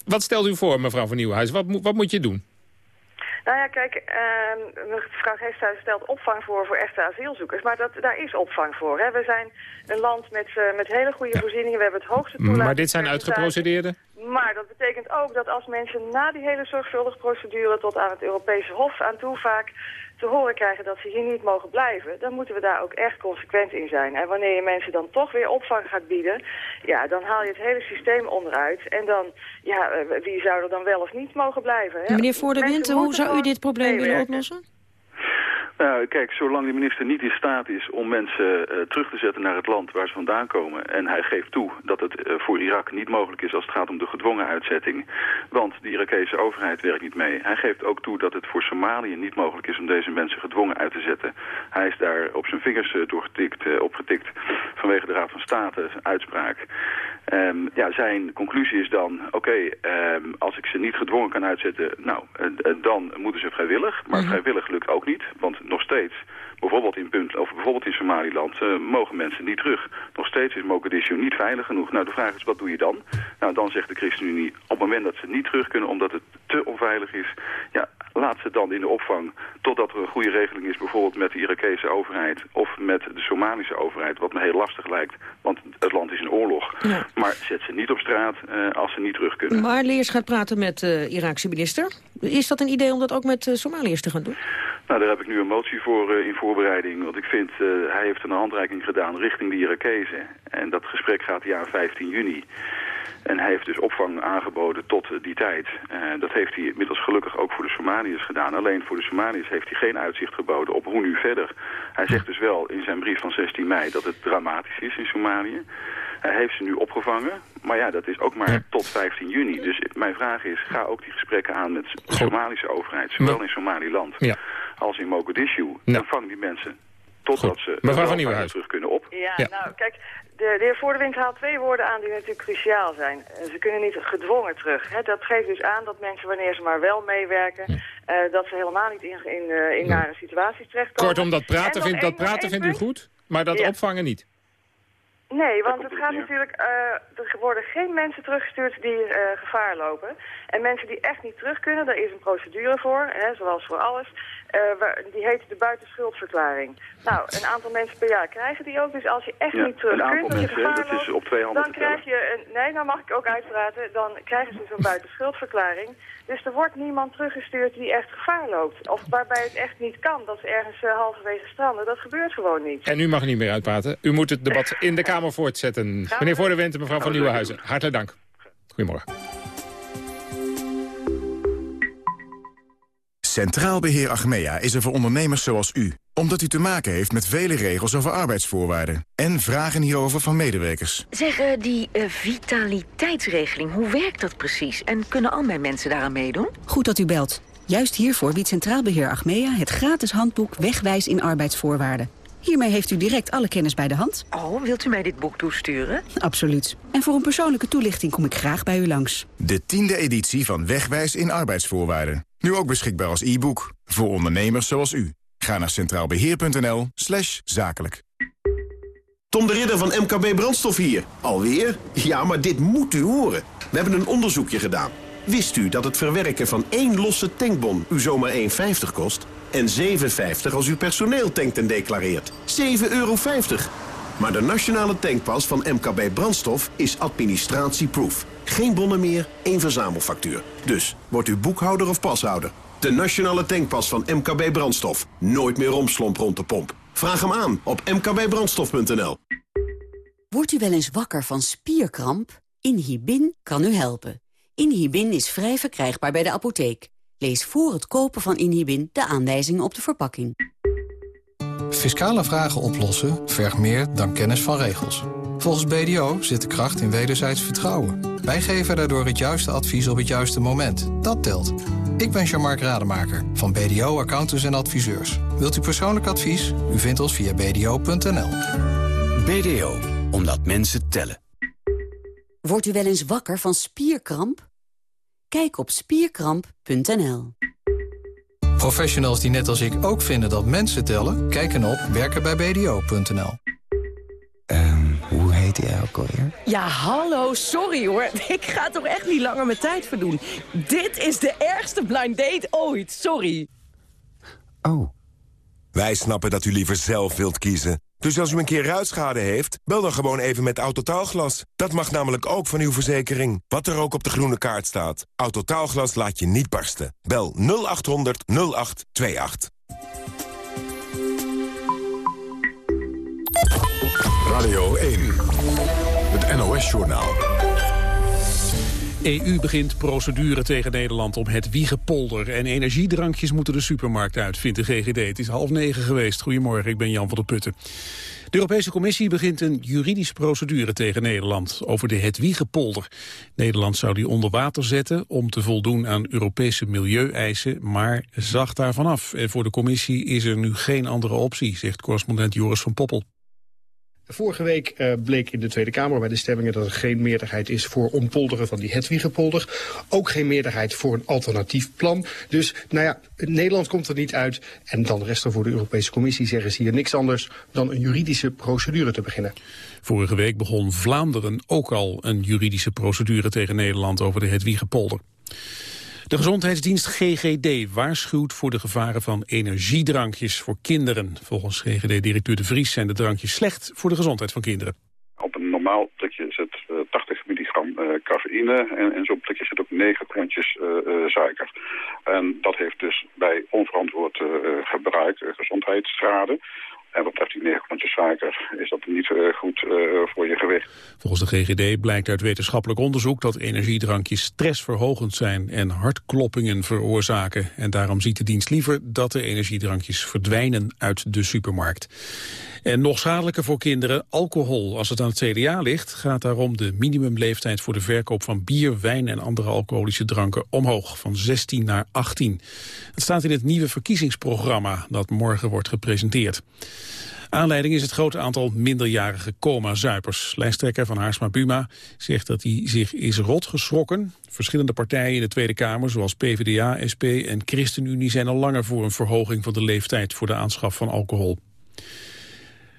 S10: Wat stelt u voor, mevrouw van Nieuwenhuizen? Wat, moet- wat moet je doen?
S24: Nou ja, kijk, uh, mevrouw Geesthuis stelt opvang voor voor echte asielzoekers. Maar dat, daar is opvang voor. Hè. We zijn een land met, uh, met hele goede voorzieningen. We hebben het hoogste toelating.
S10: Maar dit zijn uitgeprocedeerden?
S24: Maar dat betekent ook dat als mensen na die hele zorgvuldige procedure... tot aan het Europese Hof aan toe vaak te horen krijgen dat ze hier niet mogen blijven... dan moeten we daar ook echt consequent in zijn. En wanneer je mensen dan toch weer opvang gaat bieden... ja, dan haal je het hele systeem onderuit. En dan, ja, uh, wie zou er dan wel of niet mogen blijven? Hè?
S11: Meneer Voor de Wind, hoe zou u dit probleem willen oplossen?
S23: Nou, kijk, zolang de minister niet in staat is om mensen uh, terug te zetten naar het land waar ze vandaan komen... en hij geeft toe dat het uh, voor Irak niet mogelijk is als het gaat om de gedwongen uitzetting... want de Irakese overheid werkt niet mee. Hij geeft ook toe dat het voor Somalië niet mogelijk is om deze mensen gedwongen uit te zetten. Hij is daar op zijn vingers uh, doorgetikt, opgetikt vanwege de Raad van State uitspraak. Um, ja, zijn conclusie is dan, oké, okay, um, als ik ze niet gedwongen kan uitzetten, nou, dan moeten ze vrijwillig. Maar -hmm. vrijwillig lukt ook niet, want nog steeds, bijvoorbeeld in, punt, of bijvoorbeeld in Somaliland, uh, mogen mensen niet terug. Nog steeds is Mogadishu niet veilig genoeg. Nou, de vraag is, wat doe je dan? Nou, dan zegt de ChristenUnie, op het moment dat ze niet terug kunnen omdat het te onveilig is, ja, laat ze dan in de opvang totdat er een goede regeling is, bijvoorbeeld met de Irakese overheid of met de Somalische overheid, wat me heel lastig lijkt, want het land is in oorlog. Ja. Maar zet ze niet op straat uh, als ze niet terug kunnen.
S11: Maar Leers gaat praten met de uh, Iraakse minister. Is dat een idee om dat ook met uh, Somaliërs te gaan doen?
S23: Nou, daar heb ik nu een motie voor uh, in voorbereiding. Want ik vind, uh, hij heeft een handreiking gedaan richting de Irakezen. En dat gesprek gaat ja 15 juni. En hij heeft dus opvang aangeboden tot die tijd. dat heeft hij inmiddels gelukkig ook voor de Somaliërs gedaan. Alleen voor de Somaliërs heeft hij geen uitzicht geboden op hoe nu verder. Hij zegt dus wel in zijn brief van 16 mei dat het dramatisch is in Somalië. Hij heeft ze nu opgevangen, maar ja, dat is ook maar ja. tot 15 juni. Dus mijn vraag is, ga ook die gesprekken aan met de Somalische overheid, zowel in Somaliland ja. als in Mogadishu. Ja. En vang die mensen totdat ze
S10: Mevrouw van Nieuwenhuis.
S23: terug kunnen op.
S24: Ja, ja, nou kijk, de, de heer Voordewind haalt twee woorden aan die natuurlijk cruciaal zijn. Ze kunnen niet gedwongen terug. Hè. Dat geeft dus aan dat mensen, wanneer ze maar wel meewerken... Ja. Uh, dat ze helemaal niet in, in, uh, in ja. nare situaties terechtkomen.
S10: Kortom, dat praten, vindt, dat praten vindt u goed, maar dat opvangen niet?
S24: Nee, want het gaat natuurlijk, uh, er worden geen mensen teruggestuurd die uh, gevaar lopen. En mensen die echt niet terug kunnen, daar is een procedure voor, hè, zoals voor alles. Uh, waar, die heet de buitenschuldverklaring. Nou, een aantal mensen per jaar krijgen die ook. Dus als je echt
S23: ja,
S24: niet terug
S23: een
S24: kunt, als je gevaar
S23: dat is op twee handen
S24: dan krijg je een, nee, nou mag ik ook uitpraten, dan krijgen ze zo'n (laughs) buitenschuldverklaring. Dus er wordt niemand teruggestuurd die echt gevaar loopt. Of waarbij het echt niet kan, dat ze ergens uh, halverwege stranden. Dat gebeurt gewoon niet.
S10: En u mag niet meer uitpraten. U moet het debat in de Kamer voortzetten. Meneer Voor de Winter, mevrouw van Nieuwenhuizen, hartelijk dank. Goedemorgen.
S25: Centraal Beheer Achmea is er voor ondernemers zoals u. Omdat u te maken heeft met vele regels over arbeidsvoorwaarden. En vragen hierover van medewerkers.
S26: Zeg, uh, die uh, vitaliteitsregeling, hoe werkt dat precies? En kunnen al mijn mensen daaraan meedoen?
S8: Goed dat u belt. Juist hiervoor biedt Centraal Beheer Achmea het gratis handboek Wegwijs in arbeidsvoorwaarden. Hiermee heeft u direct alle kennis bij de hand.
S26: Oh, wilt u mij dit boek toesturen?
S8: Absoluut. En voor een persoonlijke toelichting kom ik graag bij u langs.
S25: De tiende editie van Wegwijs in arbeidsvoorwaarden. Nu ook beschikbaar als e-book. Voor ondernemers zoals u. Ga naar centraalbeheer.nl slash zakelijk.
S27: Tom de Ridder van MKB Brandstof hier. Alweer? Ja, maar dit moet u horen. We hebben een onderzoekje gedaan. Wist u dat het verwerken van één losse tankbon u zomaar 1,50 kost? En 7,50 als u personeel tankt en declareert. 7,50 euro. Maar de nationale tankpas van MKB Brandstof is administratieproof. Geen bonnen meer, één verzamelfactuur. Dus, wordt u boekhouder of pashouder? De nationale tankpas van MKB Brandstof. Nooit meer romslomp rond de pomp. Vraag hem aan op mkbbrandstof.nl.
S8: Wordt u wel eens wakker van spierkramp? Inhibin kan u helpen. Inhibin is vrij verkrijgbaar bij de apotheek. Lees voor het kopen van Inhibin de aanwijzingen op de verpakking.
S28: Fiscale vragen oplossen vergt meer dan kennis van regels. Volgens BDO zit de kracht in wederzijds vertrouwen. Wij geven daardoor het juiste advies op het juiste moment. Dat telt. Ik ben Jean-Marc Rademaker van BDO Accountants en Adviseurs. Wilt u persoonlijk advies? U vindt ons via bdo.nl.
S29: BDO, omdat mensen tellen.
S8: Wordt u wel eens wakker van spierkramp? Kijk op spierkramp.nl.
S28: Professionals die net als ik ook vinden dat mensen tellen... kijken op werkenbijbdo.nl.
S30: Um, hoe heet hij ook alweer?
S31: Ja, hallo, sorry hoor. (laughs) Ik ga toch echt niet langer mijn tijd verdoen. Dit is de ergste blind date ooit, sorry.
S30: Oh.
S32: Wij snappen dat u liever zelf wilt kiezen. Dus als u een keer ruitschade heeft, bel dan gewoon even met Autotaalglas. Dat mag namelijk ook van uw verzekering. Wat er ook op de groene kaart staat. Autotaalglas laat je niet barsten. Bel 0800 0828.
S1: Radio 1. Het NOS-journaal.
S2: EU begint procedure tegen Nederland om het Wiegepolder. En energiedrankjes moeten de supermarkt uit, vindt de GGD. Het is half negen geweest. Goedemorgen, ik ben Jan van der Putten. De Europese Commissie begint een juridische procedure tegen Nederland over de Hedwiegepolder. Nederland zou die onder water zetten om te voldoen aan Europese milieueisen, maar zag daarvan af. En voor de Commissie is er nu geen andere optie, zegt correspondent Joris van Poppel.
S14: Vorige week uh, bleek in de Tweede Kamer bij de stemmingen dat er geen meerderheid is voor ontpolderen van die Hedwiegepolder. Ook geen meerderheid voor een alternatief plan. Dus nou ja, Nederland komt er niet uit. En dan rest er voor de Europese Commissie zeggen ze hier niks anders dan een juridische procedure te beginnen.
S2: Vorige week begon Vlaanderen ook al een juridische procedure tegen Nederland over de Hedwiegepolder. De gezondheidsdienst GGD waarschuwt voor de gevaren van energiedrankjes voor kinderen. Volgens GGD-directeur De Vries zijn de drankjes slecht voor de gezondheid van kinderen.
S33: Op een normaal plukje zit uh, 80 milligram uh, cafeïne en in zo'n plukje zit ook 9 klontjes uh, suiker. En dat heeft dus bij onverantwoord gebruik gezondheidsschade. En wat betreft die 9 klontjes suiker is dat niet uh, goed uh, voor je gewicht.
S2: Volgens de GGD blijkt uit wetenschappelijk onderzoek dat energiedrankjes stressverhogend zijn en hartkloppingen veroorzaken. En daarom ziet de dienst liever dat de energiedrankjes verdwijnen uit de supermarkt. En nog schadelijker voor kinderen, alcohol. Als het aan het CDA ligt, gaat daarom de minimumleeftijd voor de verkoop van bier, wijn en andere alcoholische dranken omhoog, van 16 naar 18. Het staat in het nieuwe verkiezingsprogramma dat morgen wordt gepresenteerd. Aanleiding is het grote aantal minderjarige coma-zuipers. Lijsttrekker van Haarsma Buma zegt dat hij zich is rot geschrokken. Verschillende partijen in de Tweede Kamer, zoals PvdA, SP en ChristenUnie... zijn al langer voor een verhoging van de leeftijd voor de aanschaf van alcohol.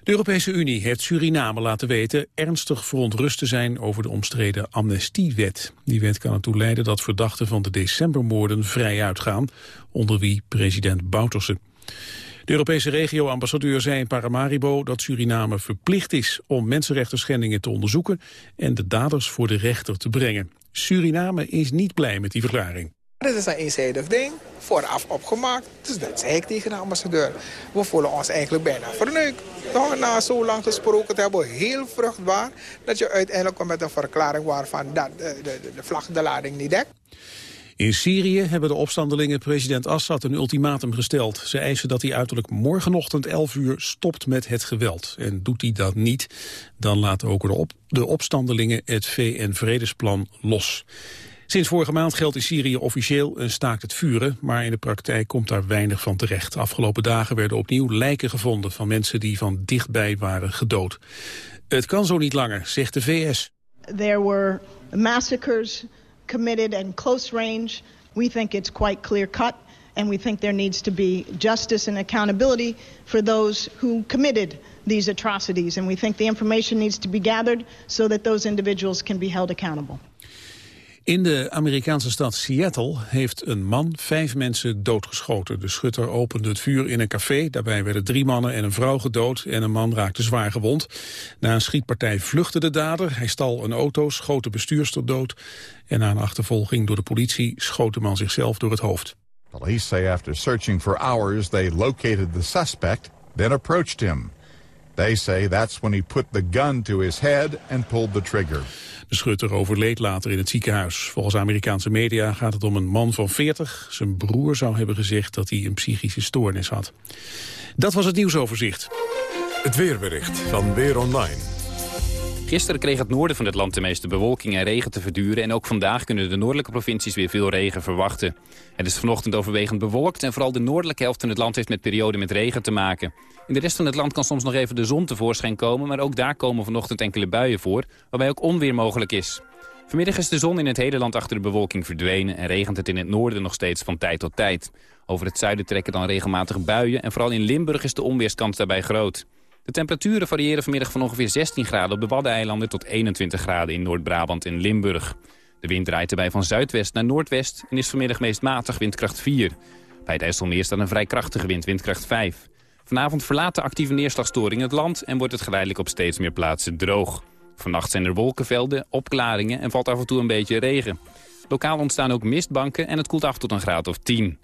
S2: De Europese Unie heeft Suriname laten weten ernstig verontrust te zijn over de omstreden amnestiewet. Die wet kan ertoe leiden dat verdachten van de decembermoorden vrij uitgaan, onder wie president Bouterse. De Europese regio-ambassadeur zei in Paramaribo dat Suriname verplicht is om mensenrechtenschendingen te onderzoeken en de daders voor de rechter te brengen. Suriname is niet blij met die verklaring.
S34: Dit is een eenzijdig ding, vooraf opgemaakt. Dus dat zei ik tegen de ambassadeur. We voelen ons eigenlijk bijna verneukt. na zo lang gesproken te hebben, heel vruchtbaar... dat je uiteindelijk komt met een verklaring waarvan dat, de, de, de vlag de lading niet dekt.
S2: In Syrië hebben de opstandelingen president Assad een ultimatum gesteld. Ze eisen dat hij uiterlijk morgenochtend 11 uur stopt met het geweld. En doet hij dat niet, dan laten ook de, op de opstandelingen het VN-vredesplan los. Sinds vorige maand geldt in Syrië officieel een staakt het vuren, maar in de praktijk komt daar weinig van terecht. Afgelopen dagen werden opnieuw lijken gevonden van mensen die van dichtbij waren gedood. Het kan zo niet langer, zegt de VS.
S35: There were massacres committed and close range. We think it's quite clear cut and we think there needs to be justice and accountability for those who committed these atrocities and we think the information needs to be gathered so that those individuals can be held accountable.
S2: In de Amerikaanse stad Seattle heeft een man vijf mensen doodgeschoten. De schutter opende het vuur in een café. Daarbij werden drie mannen en een vrouw gedood en een man raakte zwaar gewond. Na een schietpartij vluchtte de dader. Hij stal een auto, schoot de bestuurster dood. En na een achtervolging door de politie schoot de man zichzelf door het hoofd.
S21: Police after searching for hours they located the suspect, then approached him. They say that's when he put the gun to his head and pulled the trigger.
S2: De schutter overleed later in het ziekenhuis. Volgens Amerikaanse media gaat het om een man van 40. Zijn broer zou hebben gezegd dat hij een psychische stoornis had. Dat was het nieuwsoverzicht.
S1: Het weerbericht van Weer Online.
S36: Gisteren kreeg het noorden van het land de meeste bewolking en regen te verduren... en ook vandaag kunnen de noordelijke provincies weer veel regen verwachten. Het is vanochtend overwegend bewolkt... en vooral de noordelijke helft van het land heeft met perioden met regen te maken. In de rest van het land kan soms nog even de zon tevoorschijn komen... maar ook daar komen vanochtend enkele buien voor, waarbij ook onweer mogelijk is. Vanmiddag is de zon in het hele land achter de bewolking verdwenen... en regent het in het noorden nog steeds van tijd tot tijd. Over het zuiden trekken dan regelmatig buien... en vooral in Limburg is de onweerskans daarbij groot. De temperaturen variëren vanmiddag van ongeveer 16 graden op de Waddeneilanden... tot 21 graden in Noord-Brabant en Limburg. De wind draait erbij van zuidwest naar noordwest... en is vanmiddag meest matig windkracht 4. Bij het IJsselmeer staat een vrij krachtige wind, windkracht 5. Vanavond verlaat actieve neerslagstoring het land... en wordt het geleidelijk op steeds meer plaatsen droog. Vannacht zijn er wolkenvelden, opklaringen en valt af en toe een beetje regen. Lokaal ontstaan ook mistbanken en het koelt af tot een graad of 10.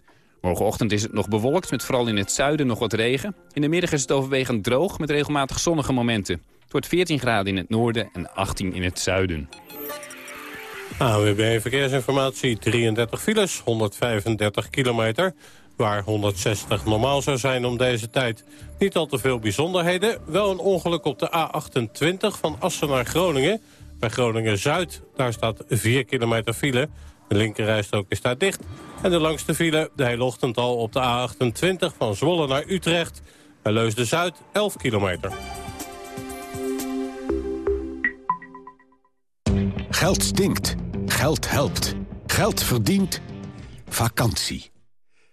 S36: Morgenochtend is het nog bewolkt, met vooral in het zuiden nog wat regen. In de middag is het overwegend droog, met regelmatig zonnige momenten. Het wordt 14 graden in het noorden en 18 in het zuiden.
S3: AWB Verkeersinformatie, 33 files, 135 kilometer... waar 160 normaal zou zijn om deze tijd. Niet al te veel bijzonderheden. Wel een ongeluk op de A28 van Assen naar Groningen. Bij Groningen-Zuid, daar staat 4 kilometer file. De linkerrijstrook is daar dicht. En de langste file de hele ochtend al op de A28 van Zwolle naar Utrecht. Bij Leusden-Zuid 11 kilometer.
S9: Geld stinkt. Geld helpt. Geld verdient. Vakantie.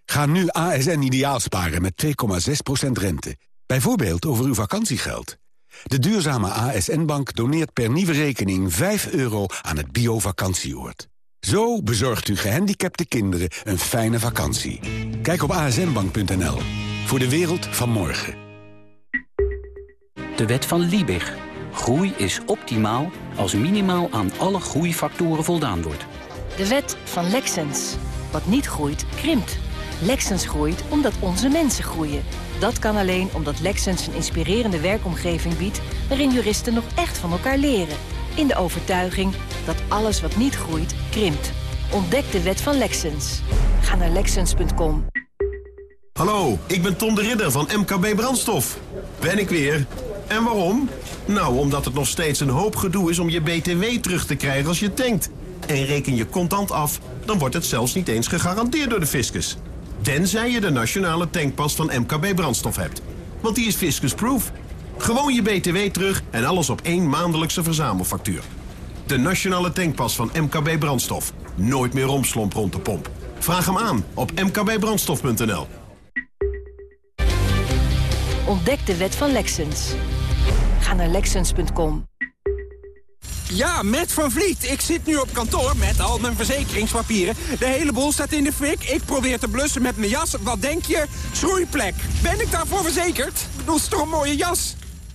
S9: Ga nu ASN ideaal sparen met 2,6% rente. Bijvoorbeeld over uw vakantiegeld. De duurzame ASN-bank doneert per nieuwe rekening 5 euro aan het bio-vakantieoord. Zo bezorgt u gehandicapte kinderen een fijne vakantie. Kijk op asnbank.nl. Voor de wereld van morgen.
S37: De wet van Liebig. Groei is optimaal als minimaal aan alle groeifactoren voldaan wordt.
S35: De wet van Lexens. Wat niet groeit, krimpt. Lexens groeit omdat onze mensen groeien. Dat kan alleen omdat Lexens een inspirerende werkomgeving biedt... waarin juristen nog echt van elkaar leren. In de overtuiging dat alles wat niet groeit, krimpt. Ontdek de wet van Lexens. Ga naar Lexens.com.
S27: Hallo, ik ben Tom de Ridder van MKB Brandstof. Ben ik weer. En waarom? Nou, omdat het nog steeds een hoop gedoe is om je BTW terug te krijgen als je tankt. En reken je contant af, dan wordt het zelfs niet eens gegarandeerd door de fiscus. Tenzij je de nationale tankpas van MKB Brandstof hebt. Want die is fiscusproof. Gewoon je BTW terug en alles op één maandelijkse verzamelfactuur. De nationale tankpas van MKB Brandstof. Nooit meer romslomp rond de pomp. Vraag hem aan op mkbbrandstof.nl.
S35: Ontdek de wet van Lexens. Ga naar Lexens.com.
S6: Ja, met Van Vliet. Ik zit nu op kantoor met al mijn verzekeringspapieren. De hele boel staat in de fik. Ik probeer te blussen met mijn jas. Wat denk je? Schroeiplek. Ben ik daarvoor verzekerd? Ik bedoel, is toch een mooie jas?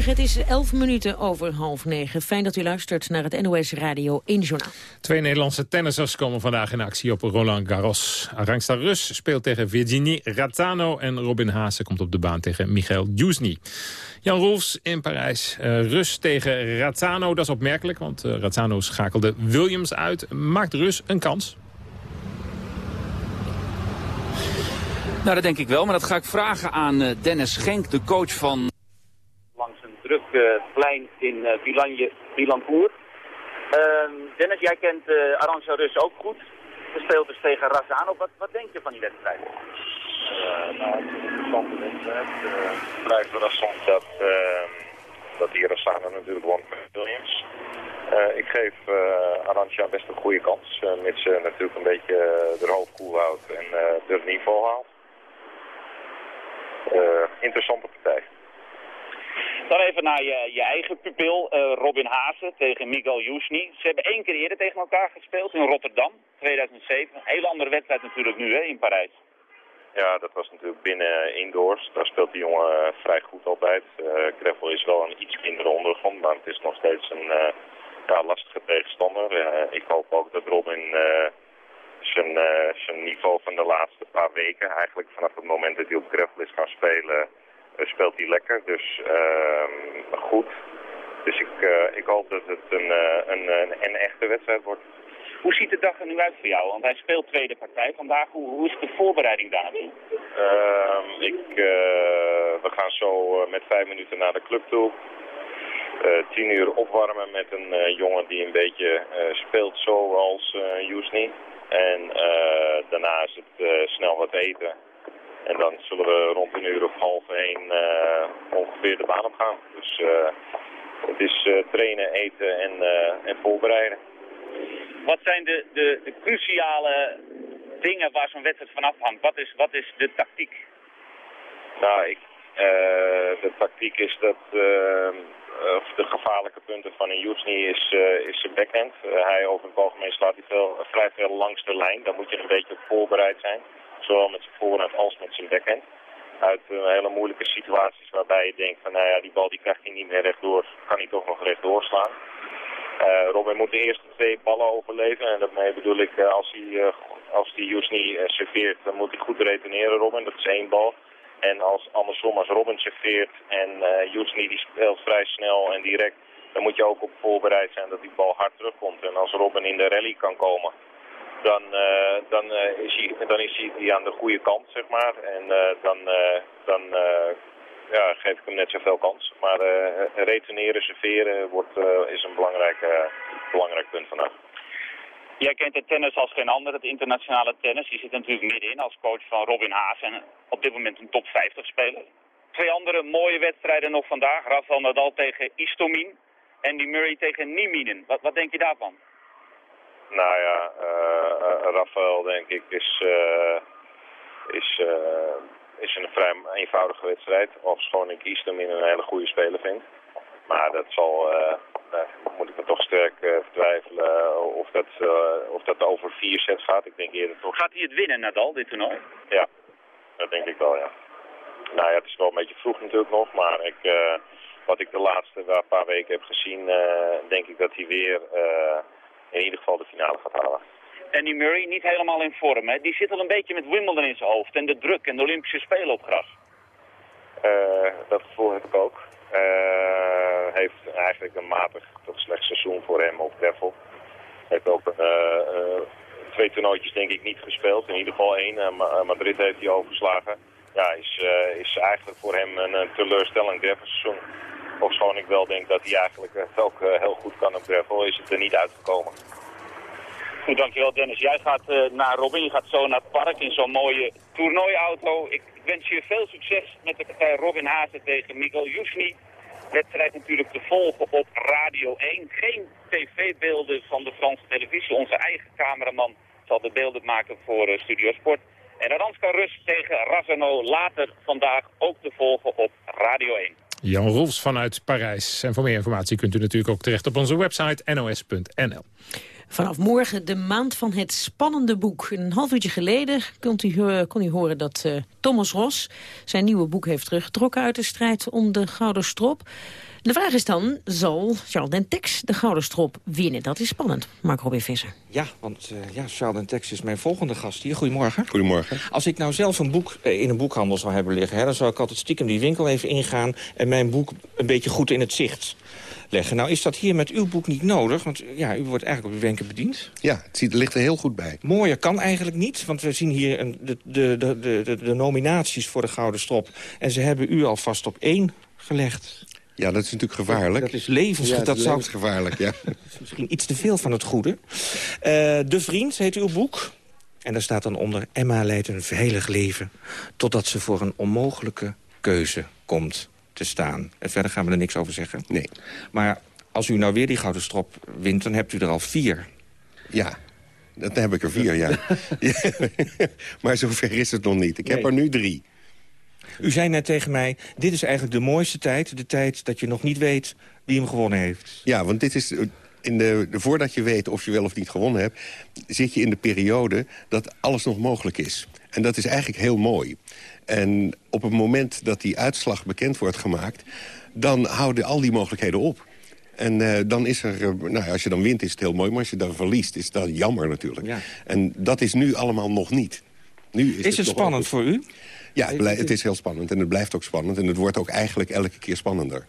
S11: Goedemorgen, het is 11 minuten over half negen. Fijn dat u luistert naar het NOS Radio 1 Journaal.
S10: Twee Nederlandse tennissers komen vandaag in actie op Roland Garros. Arangsta Rus speelt tegen Virginie Razzano... en Robin Haase komt op de baan tegen Michael Djusny. Jan Rolfs in Parijs. Uh, Rus tegen Razzano, dat is opmerkelijk... want uh, schakelde Williams uit. Maakt Rus een kans?
S38: Nou, dat denk ik wel, maar dat ga ik vragen aan uh, Dennis Genk, de coach van plein in uh, Vilanje, Vilancourt. Uh, Dennis, jij kent uh, Arantxa Rus ook goed. Ze speelt dus tegen Razano. Wat, wat denk je van die wedstrijd?
S39: nou, het is een interessante wedstrijd. vrij verrassend dat, dat die Razano natuurlijk won Williams. ik geef uh, Arantxa best een goede kans, mits ze natuurlijk een beetje de hoofd koel houdt en het niveau haalt. interessante partij.
S38: Dan even naar je, je eigen pupil, uh, Robin Haase tegen Miguel Jusni. Ze hebben één keer eerder tegen elkaar gespeeld in Rotterdam, 2007. Een hele andere wedstrijd natuurlijk nu hè, in Parijs.
S39: Ja, dat was natuurlijk binnen indoors. Daar speelt die jongen vrij goed altijd. Uh, is wel een iets mindere ondergrond, maar het is nog steeds een lastige tegenstander. ik hoop ook dat Robin zijn, zijn niveau van de laatste paar weken, eigenlijk vanaf het moment dat hij op Greffel is gaan spelen speelt hij lekker. Dus uh, goed. Dus ik, uh, ik hoop dat het een, uh, een, een, een, echte wedstrijd wordt.
S38: Hoe ziet de dag er nu uit voor jou? Want hij speelt tweede partij vandaag. Hoe, hoe is de voorbereiding daartoe?
S39: Ehm, ik, uh, we gaan zo met vijf minuten naar de club toe. tien uur opwarmen met een jongen die een beetje speelt zoals uh, Jusni. En daarna is het snel wat eten. En dan zullen we rond een uur of half één uh, ongeveer de baan op gaan. Dus uh, het is uh, trainen, eten en, en voorbereiden.
S38: Wat zijn de, de, de cruciale dingen waar zo'n wedstrijd van afhangt? Wat is, wat is de tactiek?
S39: Nou, ik, de tactiek is dat of de gevaarlijke punten van een Jusni is, is zijn backhand. hij over het algemeen slaat hij veel, vrij veel langs de lijn. Daar moet je een beetje op voorbereid zijn. Zowel met zijn voorhand als met zijn backhand. Uit hele moeilijke situaties waarbij je denkt van nou ja, die bal die krijgt hij niet meer rechtdoor. Kan hij toch nog rechtdoor slaan. Robin moet de eerste twee ballen overleven. En daarmee bedoel ik, als hij, als die Jusni serveert, dan moet hij goed reteneren, Robin. Dat is één bal. En als andersom, als Robin serveert en uh, Jusni die speelt vrij snel en direct, dan moet je ook op voorbereid zijn dat die bal hard terugkomt. En als Robin in de rally kan komen, dan, uh, dan, uh, is, hij, dan is hij aan de goede kant, zeg maar. En dan, dan ja, geef ik hem net zoveel kans. Maar reteneren, serveren wordt, is een belangrijk, belangrijk punt vandaag.
S38: Jij kent het tennis als geen ander, het internationale tennis. Je zit natuurlijk middenin als coach van Robin Haas en op dit moment een top 50 speler. Twee andere mooie wedstrijden nog vandaag. Rafael Nadal tegen Istomin en die Murray tegen Nieminen. Wat, wat denk je daarvan?
S39: Nou ja, uh, Rafael denk ik is, uh, is, is een vrij eenvoudige wedstrijd. Ofschoon ik Istomin een hele goede speler vind. Maar dat zal, uh, moet ik me toch sterk uh, vertwijfelen of dat, uh, of dat over vier sets gaat. Ik denk eerder toch...
S38: Gaat hij het winnen, Nadal, dit toernooi?
S39: Ja, dat denk ik wel, ja. Nou ja, het is wel een beetje vroeg natuurlijk nog, maar ik, wat ik de laatste paar weken heb gezien, denk ik dat hij weer in ieder geval de finale gaat halen.
S38: En die Murray niet helemaal in vorm, hè? Die zit al een beetje met Wimbledon in zijn hoofd en de druk en de Olympische Spelen op gras.
S39: dat gevoel heb ik ook. Uh, heeft eigenlijk een matig tot slecht seizoen voor hem op Greffel. Heeft ook uh, uh, twee toernooitjes denk ik niet gespeeld. In ieder geval één. Madrid heeft hij overgeslagen. Ja, is, is eigenlijk voor hem een, teleurstellend Greffelseizoen. Ofschoon ik wel denk dat hij eigenlijk het ook heel goed kan op Greffel. Is het er niet uitgekomen.
S38: Goed, dankjewel Dennis. Jij gaat naar Robin. Je gaat zo naar het park in zo'n mooie toernooiauto. Ik wens je veel succes met de partij Robin Hazen tegen Miguel Jusni. Wedstrijd natuurlijk te volgen op Radio 1. Geen tv-beelden van de Franse televisie. Onze eigen cameraman zal de beelden maken voor Studio Sport. En Ranska Rus tegen Razano later vandaag ook te volgen op Radio 1.
S10: Jan Rolfs vanuit Parijs. En voor meer informatie kunt u natuurlijk ook terecht op onze website nos.nl.
S11: Vanaf morgen de maand van het spannende boek. Een half uurtje geleden kon u, kon u horen dat uh, Thomas Ros zijn nieuwe boek heeft teruggetrokken uit de strijd om de Gouden Strop. De vraag is dan, zal Charles Dentex de Gouden Strop winnen? Dat is spannend, Mark Robin Visser.
S40: Ja, want uh, ja, Charles Dentex is mijn volgende gast hier. Goedemorgen.
S41: Goedemorgen.
S40: Als ik nou zelf een boek uh, in een boekhandel zou hebben liggen... Hè, dan zou ik altijd stiekem die winkel even ingaan... en mijn boek een beetje goed in het zicht leggen. Nou is dat hier met uw boek niet nodig, want ja, u wordt eigenlijk op uw wenken bediend.
S41: Ja, het ziet, ligt er heel goed bij.
S40: Mooier kan eigenlijk niet, want we zien hier een, de, de, de, de, de nominaties voor de Gouden Strop. En ze hebben u alvast op één gelegd.
S41: Ja, dat is natuurlijk gevaarlijk.
S40: Dat is levens,
S41: ja,
S40: dat
S41: zou... levensgevaarlijk, ja. (laughs)
S40: dat is misschien iets te veel van het goede. Uh, de Vriend heet uw boek. En daar staat dan onder... Emma leidt een veilig leven... totdat ze voor een onmogelijke keuze komt te staan. En verder gaan we er niks over zeggen.
S41: Nee.
S40: Maar als u nou weer die gouden strop wint, dan hebt u er al vier.
S41: Ja, dan heb ik er vier, ja. (laughs) (laughs) maar zover is het nog niet. Ik heb er nu drie.
S40: U zei net tegen mij, dit is eigenlijk de mooiste tijd. De tijd dat je nog niet weet wie hem gewonnen heeft.
S41: Ja, want dit is... In de, voordat je weet of je wel of niet gewonnen hebt... zit je in de periode dat alles nog mogelijk is. En dat is eigenlijk heel mooi. En op het moment dat die uitslag bekend wordt gemaakt... dan houden al die mogelijkheden op. En uh, dan is er, uh, nou als je dan wint is het heel mooi... maar als je dan verliest is dat jammer natuurlijk.
S40: Ja.
S41: En dat is nu allemaal nog niet. Nu is,
S40: is het, het spannend voor u?
S41: Ja, het, het, is heel spannend en het blijft ook spannend. En het wordt ook eigenlijk elke keer spannender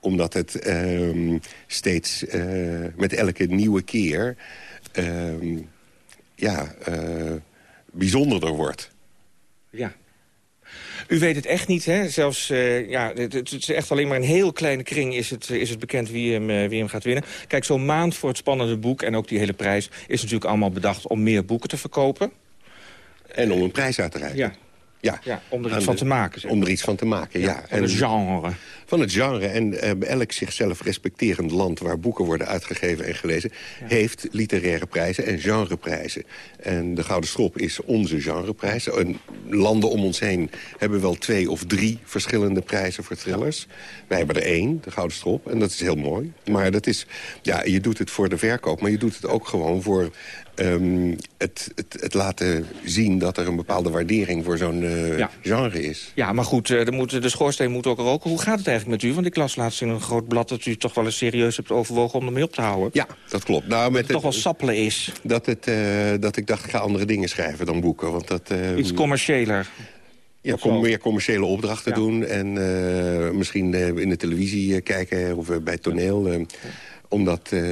S41: omdat het uh, steeds uh, met elke nieuwe keer ehm, ja, bijzonderder wordt.
S40: Ja. U weet het echt niet, hè? Zelfs, uh, ja, het, het, is echt alleen maar een heel kleine kring is het, is het bekend wie hem, wie hem gaat winnen. Kijk, zo'n maand voor het spannende boek en ook die hele prijs... is natuurlijk allemaal bedacht om meer boeken te verkopen.
S41: En om een prijs uit te reiken.
S40: Ja.
S41: Ja,
S40: Ja, om er iets van
S41: de-
S40: te maken. zeg
S41: Om er iets van te maken, ja.
S40: van het genre.
S41: Van het genre. En eh, elk zichzelf respecterend land waar boeken worden uitgegeven en gelezen... heeft literaire prijzen en genreprijzen. En de Gouden Strop is onze genreprijs. En landen om ons heen hebben wel twee of drie verschillende prijzen voor thrillers. Wij hebben er één, de Gouden Strop. En dat is heel mooi. Maar dat is, ja, je doet het voor de verkoop, maar je doet het ook gewoon voor... ehm, het, het, het laten zien dat er een bepaalde waardering voor zo'n eh,
S40: Ja.
S41: genre is.
S40: Ja, maar goed, eh, er moet, de schoorsteen moet ook roken. Hoe gaat het eigenlijk met u? Want ik las laatst in een groot blad dat u toch wel eens serieus hebt overwogen om ermee op te houden.
S41: Ja, dat klopt. Nou, met
S40: het toch wel sappelen is.
S41: Dat, het, eh, dat ik dacht, ik ga andere dingen schrijven dan boeken. Want dat, eh,
S40: Iets commerciëler.
S41: Ja, com meer commerciële opdrachten doen. En eh, misschien eh, in de televisie eh, kijken of eh, bij toneel. eh, omdat eh,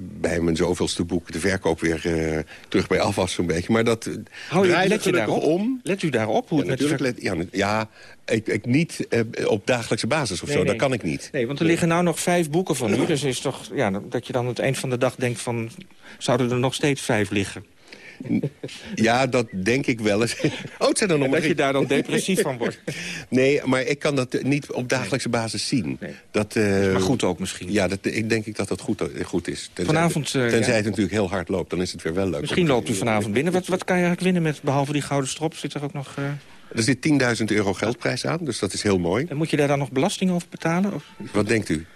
S41: bij mijn zoveelste boek de verkoop weer eh, terug bij af was zo'n beetje. Maar dat eh,
S40: Hou je, let je daarop?
S41: om.
S40: Let u daarop? Hoe
S41: Ja,
S40: het met de
S41: natuurlijk. Let, ja, ja ik, ik niet op dagelijkse basis of
S40: Nee,
S41: zo.
S40: nee.
S41: Dat kan ik niet.
S40: Nee, want er liggen nou nog vijf boeken van u. Dus is toch, ja, dat je dan aan het eind van de dag denkt van... zouden er nog steeds vijf liggen? (laughs)
S41: Ja, dat denk ik wel eens. (laughs) Oh, het zijn er nog
S40: En dat je daar dan depressief van wordt. (laughs)
S41: Nee, maar ik kan dat niet op dagelijkse basis zien. Dat, eh,
S40: maar goed ook misschien.
S41: Ja, dat, ik denk ik dat dat goed, goed is. Tenzij,
S40: Vanavond, eh,
S41: tenzij
S40: ja.
S41: het natuurlijk heel hard loopt, dan is het weer wel leuk.
S40: Misschien loopt u vanavond binnen. Wat, wat kan je eigenlijk winnen met, behalve die gouden strop? Zit er ook nog... eh,
S41: Er zit 10.000 euro geldprijs aan, dus dat is heel mooi.
S40: En moet je daar dan nog belasting over betalen? Of?
S41: Wat denkt u?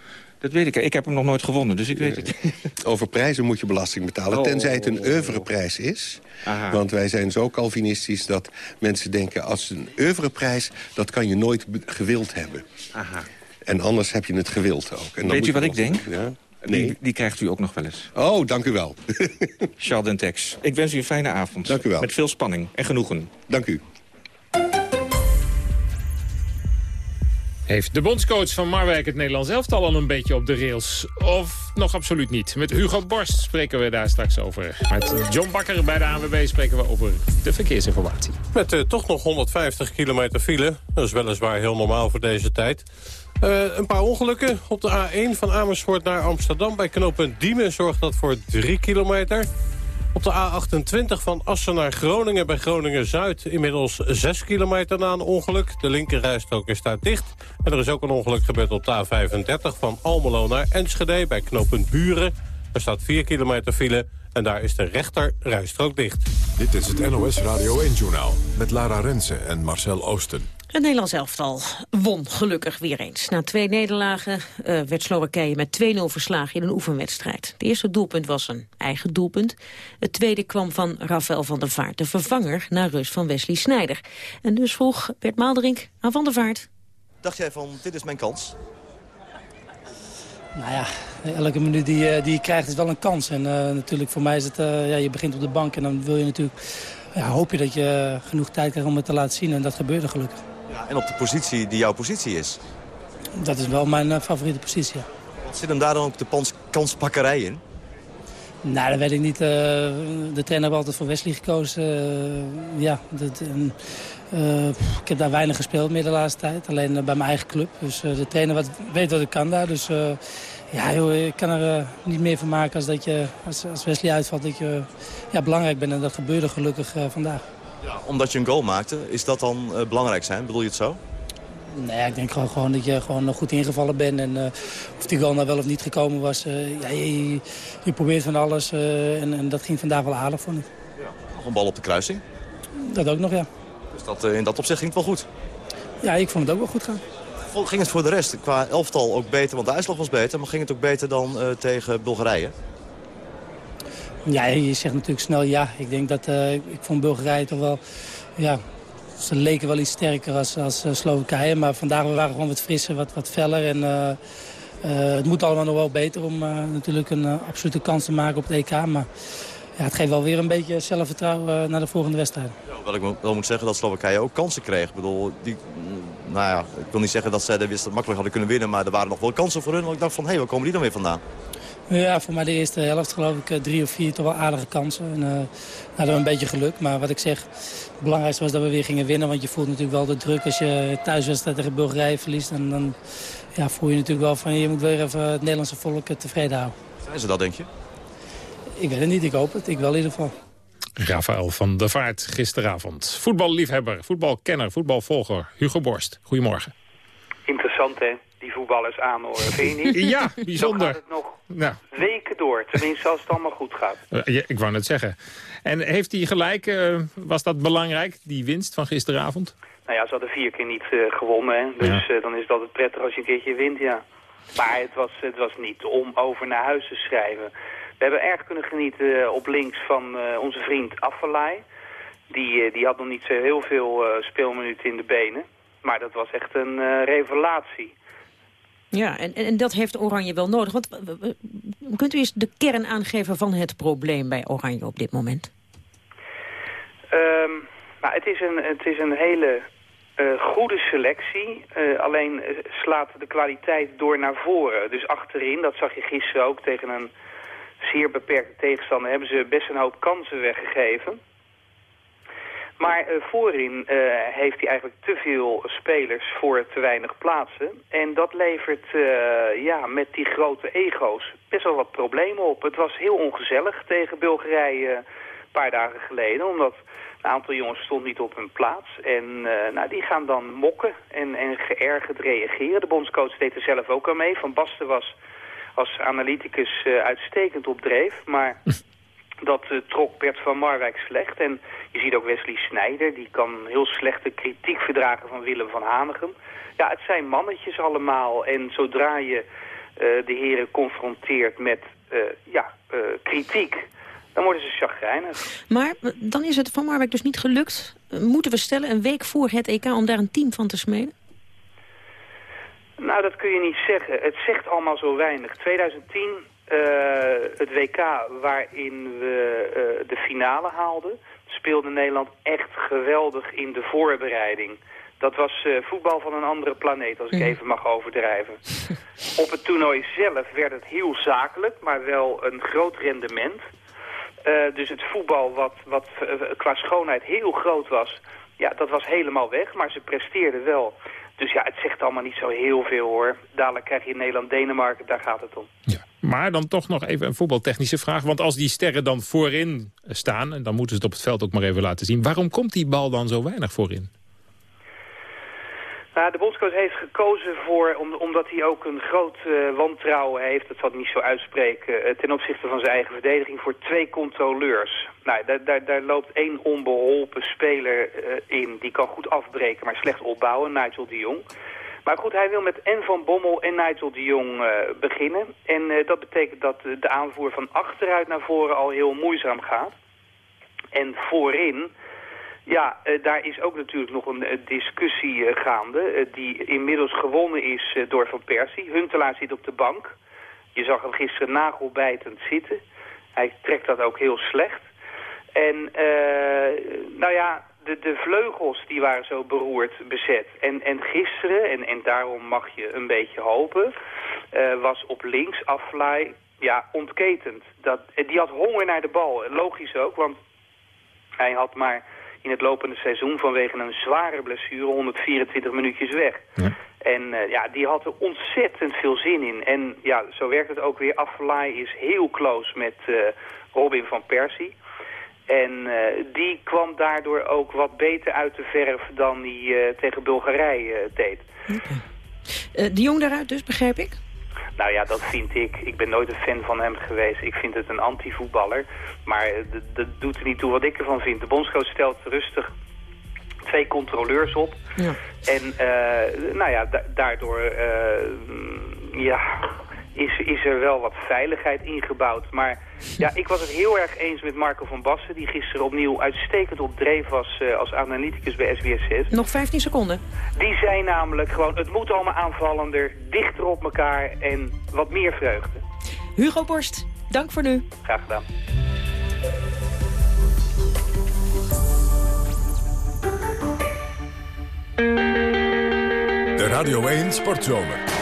S40: Dat weet ik. Ik heb hem nog nooit gewonnen, dus ik weet het. (laughs)
S41: Over prijzen moet je belasting betalen,
S40: Oh.
S41: tenzij het een oeuvreprijs is.
S40: Aha.
S41: Want wij zijn zo calvinistisch dat mensen denken... als een oeuvreprijs, dat kan je nooit gewild hebben.
S40: Aha.
S41: En anders heb je het gewild ook. En dan
S40: Weet
S41: je
S40: wat ik denk?
S41: Ja? Nee.
S40: Die, die krijgt u ook nog wel eens.
S41: Oh, dank u wel. (laughs)
S40: Charles Dentex. Ik wens u een fijne avond.
S41: Dank u wel.
S40: Met veel spanning en genoegen.
S41: Dank u.
S10: Heeft de bondscoach van Marwijk het Nederlands elftal al een beetje op de rails? Of nog absoluut niet? Met Hugo Borst spreken we daar straks over. Met John Bakker bij de ANWB spreken we over de verkeersinformatie.
S42: Met eh, toch nog 150 kilometer file. Dat is weliswaar heel normaal voor deze tijd. Eh, een paar ongelukken. Op de A1 van Amersfoort naar Amsterdam bij knooppunt Diemen zorgt dat voor 3 kilometer. Op de A28 van Assen naar Groningen bij Groningen-Zuid... inmiddels 6 kilometer na een ongeluk. De linkerrijstrook is daar dicht. En er is ook een ongeluk gebeurd op de A35 van Almelo naar Enschede... bij knooppunt Buren. Er staat 4 kilometer file en daar is de rechterrijstrook dicht.
S1: Dit is het NOS Radio 1-journaal met Lara Rensen en Marcel Oosten.
S11: Het Nederlands elftal won gelukkig weer eens. Na twee nederlagen eh, werd Slowakije met 2-0 verslagen in een oefenwedstrijd. Het eerste doelpunt was een eigen doelpunt. Het tweede kwam van Rafael van der Vaart, de vervanger na rust van Wesley Sneijder. En dus vroeg Bert Maalderink aan Van der Vaart.
S33: Dacht jij van, dit is mijn kans?
S43: Nou ja, elke minuut die, je- die je krijgt is wel een kans. En eh, natuurlijk voor mij is het, eh, ja, je begint op de bank en dan wil je natuurlijk, ja, hoop je dat je genoeg tijd krijgt om het te laten zien. En dat gebeurde gelukkig.
S33: Ja, en op de positie die jouw positie is.
S43: Dat is wel mijn eh, favoriete positie. ja.
S33: Wat zit hem daar dan ook de pans- kanspakkerij in?
S43: Nou, dat weet ik niet. eh, de trainer heeft altijd voor Wesley gekozen. Eh, ja, dat, ik heb daar weinig gespeeld meer de laatste tijd. Alleen bij mijn eigen club. Dus de trainer wat, weet wat ik kan daar. Dus ja, joh, ik kan er niet meer van maken als, dat je, als, als Wesley uitvalt. Dat je ja, belangrijk bent. En dat gebeurde gelukkig eh,
S33: Omdat je een goal maakte, is dat dan eh, belangrijk zijn? Bedoel je het zo?
S43: Nee, ik denk gewoon, gewoon dat je gewoon goed ingevallen bent. En eh, of die goal nou wel of niet gekomen was. eh, ja, je, je probeert van alles. en, en dat ging vandaag wel aardig, vond ik.
S33: Nog een bal op de kruising.
S43: Dat ook nog, ja.
S33: Dus dat, in dat opzicht ging het wel goed.
S43: Ja, ik vond het ook wel goed gaan.
S33: Ging het voor de rest qua elftal ook beter, want de uitslag was beter. Maar ging het ook beter dan tegen Bulgarije?
S43: Ja, je zegt natuurlijk snel ja. Ik denk dat eh, ik vond Bulgarije toch wel... Ja, ze leken wel iets sterker als, als eh, Slowakije. Maar vandaag we waren gewoon wat frisser, wat, wat feller. En eh, het moet allemaal nog wel beter om natuurlijk een absolute kans te maken op het EK. Maar ja, het geeft wel weer een beetje zelfvertrouwen naar de volgende wedstrijd.
S33: Wel, ik wel moet zeggen dat Slowakije ook kansen kreeg. Ik bedoel, die, mm, nou ja, ik wil niet zeggen dat zij de wedstrijd makkelijk hadden kunnen winnen. Maar er waren nog wel kansen voor hun. Want ik dacht van, hé, hey, waar komen die dan weer vandaan?
S43: Ja, voor mij de eerste helft geloof ik eh, drie of vier toch wel aardige kansen. En, eh, hadden we een beetje geluk. Maar wat ik zeg, het belangrijkste was dat we weer gingen winnen. Want je voelt natuurlijk wel de druk als je thuiswedstrijd tegen Bulgarije verliest. En dan ja, voel je natuurlijk wel van je moet weer even het Nederlandse volk eh, tevreden houden.
S33: Zijn ze dat, denk je?
S43: Ik weet het niet, ik hoop het. Ik wel in ieder geval.
S10: Rafael van der Vaart gisteravond. Voetballiefhebber, voetbalkenner, voetbalvolger Hugo Borst. Goedemorgen.
S44: Interessant hè, die voetballers aanhoren, vind je niet? (laughs)
S10: Ja, bijzonder.
S44: Gaat het nog
S10: Nou,
S44: weken door, tenminste als het allemaal goed gaat. (laughs)
S10: ja, ik wou net zeggen. En heeft hij gelijk, eh, was dat belangrijk, die winst van gisteravond?
S44: Nou ja, ze hadden vier keer niet eh, gewonnen, hè? dus eh, dan is het altijd prettig als je een keertje wint, ja. Maar het was, het was niet om over naar huis te schrijven. We hebben erg kunnen genieten op links van onze vriend Affelay. Die, die had nog niet zo heel veel speelminuten in de benen. Maar dat was echt een eh, revelatie.
S11: Ja, en, en dat heeft Oranje wel nodig. Want, kunt u eens de kern aangeven van het probleem bij Oranje op dit moment?
S44: Ehm, nou, het, is een, het is een hele eh, goede selectie. Eh, alleen eh, slaat de kwaliteit door naar voren. Dus achterin, dat zag je gisteren ook tegen een zeer beperkte tegenstander... hebben ze best een hoop kansen weggegeven. Maar eh, voorin eh, heeft hij eigenlijk te veel spelers voor te weinig plaatsen. En dat levert eh, ja, met die grote ego's best wel wat problemen op. Het was heel ongezellig tegen Bulgarije een paar dagen geleden. Omdat een aantal jongens stond niet op hun plaats. En nou, die gaan dan mokken en, en geërgerd reageren. De bondscoach deed er zelf ook aan mee. Van Basten was als analyticus uitstekend op dreef. Maar (laughs) dat eh, trok Bert van Marwijk slecht. En je ziet ook Wesley Snijder, die kan heel slechte kritiek verdragen van Willem van Hanegem. Ja, het zijn mannetjes allemaal. En zodra je eh, de heren confronteert met eh, ja, kritiek, dan worden ze chagrijnig.
S11: Maar dan is het Van Marwijk dus niet gelukt. Moeten we stellen een week voor het EK om daar een team van te smeden?
S44: Nou, dat kun je niet zeggen. Het zegt allemaal zo weinig. 2010, eh, het WK waarin we eh, de finale haalden, speelde Nederland echt geweldig in de voorbereiding. Dat was eh, voetbal van een andere planeet, als ik even mag overdrijven. Op het toernooi zelf werd het heel zakelijk, maar wel een groot rendement. Eh, dus het voetbal wat, wat eh, qua schoonheid heel groot was, ja, dat was helemaal weg. Maar ze presteerden wel. Dus ja, het zegt allemaal niet zo heel veel hoor. Dadelijk krijg je Nederland-Denemarken, daar gaat het om.
S10: Maar dan toch nog even een voetbaltechnische vraag. Want als die sterren dan voorin staan, en dan moeten ze het op het veld ook maar even laten zien. Waarom komt die bal dan zo weinig voorin?
S44: Nou, de bondscoach heeft gekozen voor, om, omdat hij ook een groot eh, wantrouwen heeft, dat zal ik niet zo uitspreken, eh, ten opzichte van zijn eigen verdediging, voor twee controleurs. Nou, daar, daar, daar loopt één onbeholpen speler eh, in, die kan goed afbreken, maar slecht opbouwen, Nigel de Jong. Maar goed, hij wil met en Van Bommel en Nigel de Jong beginnen. En dat betekent dat de aanvoer van achteruit naar voren al heel moeizaam gaat. En voorin, ja, eh, daar is ook natuurlijk nog een eh, discussie eh, gaande... die inmiddels gewonnen is door Van Persie. Huntelaar zit op de bank. Je zag hem gisteren nagelbijtend zitten. Hij trekt dat ook heel slecht. En nou ja, de, de vleugels die waren zo beroerd bezet. En, en gisteren, en, en daarom mag je een beetje hopen... was op links Aflaai ja, ontketend. Dat, die had honger naar de bal. Logisch ook, want hij had maar in het lopende seizoen vanwege een zware blessure 124 minuutjes weg. En eh, ja, die had er ontzettend veel zin in. En ja, zo werkt het ook weer. Aflaai is heel close met eh, Robin van Persie. En eh, die kwam daardoor ook wat beter uit de verf dan hij eh, tegen Bulgarije eh, deed.
S11: Eh, de Jong daaruit dus, begrijp ik?
S44: Nou ja, dat vind ik. Ik ben nooit een fan van hem geweest. Ik vind het een anti-voetballer. Maar eh, dat doet er niet toe wat ik ervan vind. De bondscoach stelt rustig twee controleurs op.
S11: Ja.
S44: En eh, nou ja, da- daardoor eh, ja, is, is er wel wat veiligheid ingebouwd. Maar ja, ik was het heel erg eens met Marco van Bassen... die gisteren opnieuw uitstekend op dreef was eh, als analyticus bij SBS6.
S11: Nog 15 seconden.
S44: Die zei namelijk gewoon, het moet allemaal aanvallender, dichter op elkaar en wat meer vreugde.
S11: Hugo Borst, dank voor nu.
S44: Graag gedaan.
S1: De Radio 1 Sportzomer.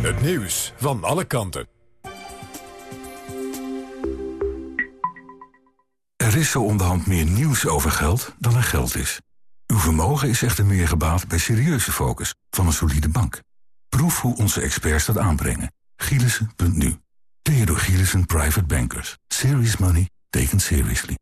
S1: Het nieuws van alle kanten.
S33: Er is zo onderhand meer nieuws over geld dan er geld is. Uw vermogen is echter meer gebaat bij serieuze focus van een solide bank. Proef hoe onze experts dat aanbrengen. Gielissen.nu. Theodor Gielissen Private Bankers. Serious money taken seriously.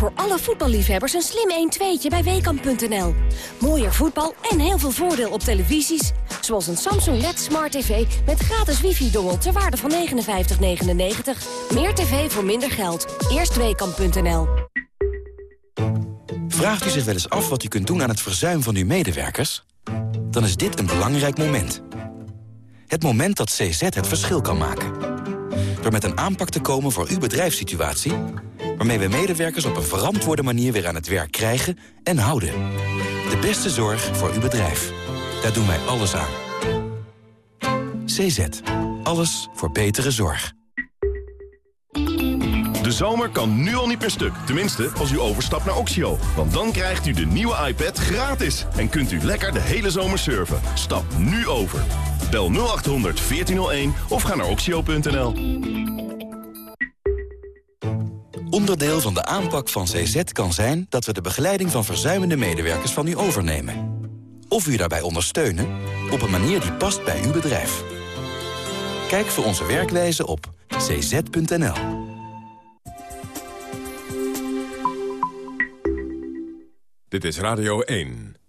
S35: Voor alle voetballiefhebbers een slim 1-2'tje bij Weekamp.nl. Mooier voetbal en heel veel voordeel op televisies. Zoals een Samsung LED Smart TV met gratis wifi-dongel ter waarde van 59,99. Meer tv voor minder geld. Eerst Weekamp.nl.
S45: Vraagt u zich wel eens af wat u kunt doen aan het verzuim van uw medewerkers? Dan is dit een belangrijk moment. Het moment dat CZ het verschil kan maken. Door met een aanpak te komen voor uw bedrijfssituatie... waarmee we medewerkers op een verantwoorde manier weer aan het werk krijgen en houden. De beste zorg voor uw bedrijf. Daar doen wij alles aan. CZ. Alles voor betere zorg.
S27: De zomer kan nu al niet meer stuk. Tenminste, als u overstapt naar Oxio. Want dan krijgt u de nieuwe iPad gratis. En kunt u lekker de hele zomer surfen. Stap nu over. Bel 0800 1401 of ga naar oxio.nl.
S45: Onderdeel van de aanpak van CZ kan zijn dat we de begeleiding van verzuimende medewerkers van u overnemen. Of u daarbij ondersteunen op een manier die past bij uw bedrijf. Kijk voor onze werkwijze op cz.nl.
S1: Dit is Radio 1.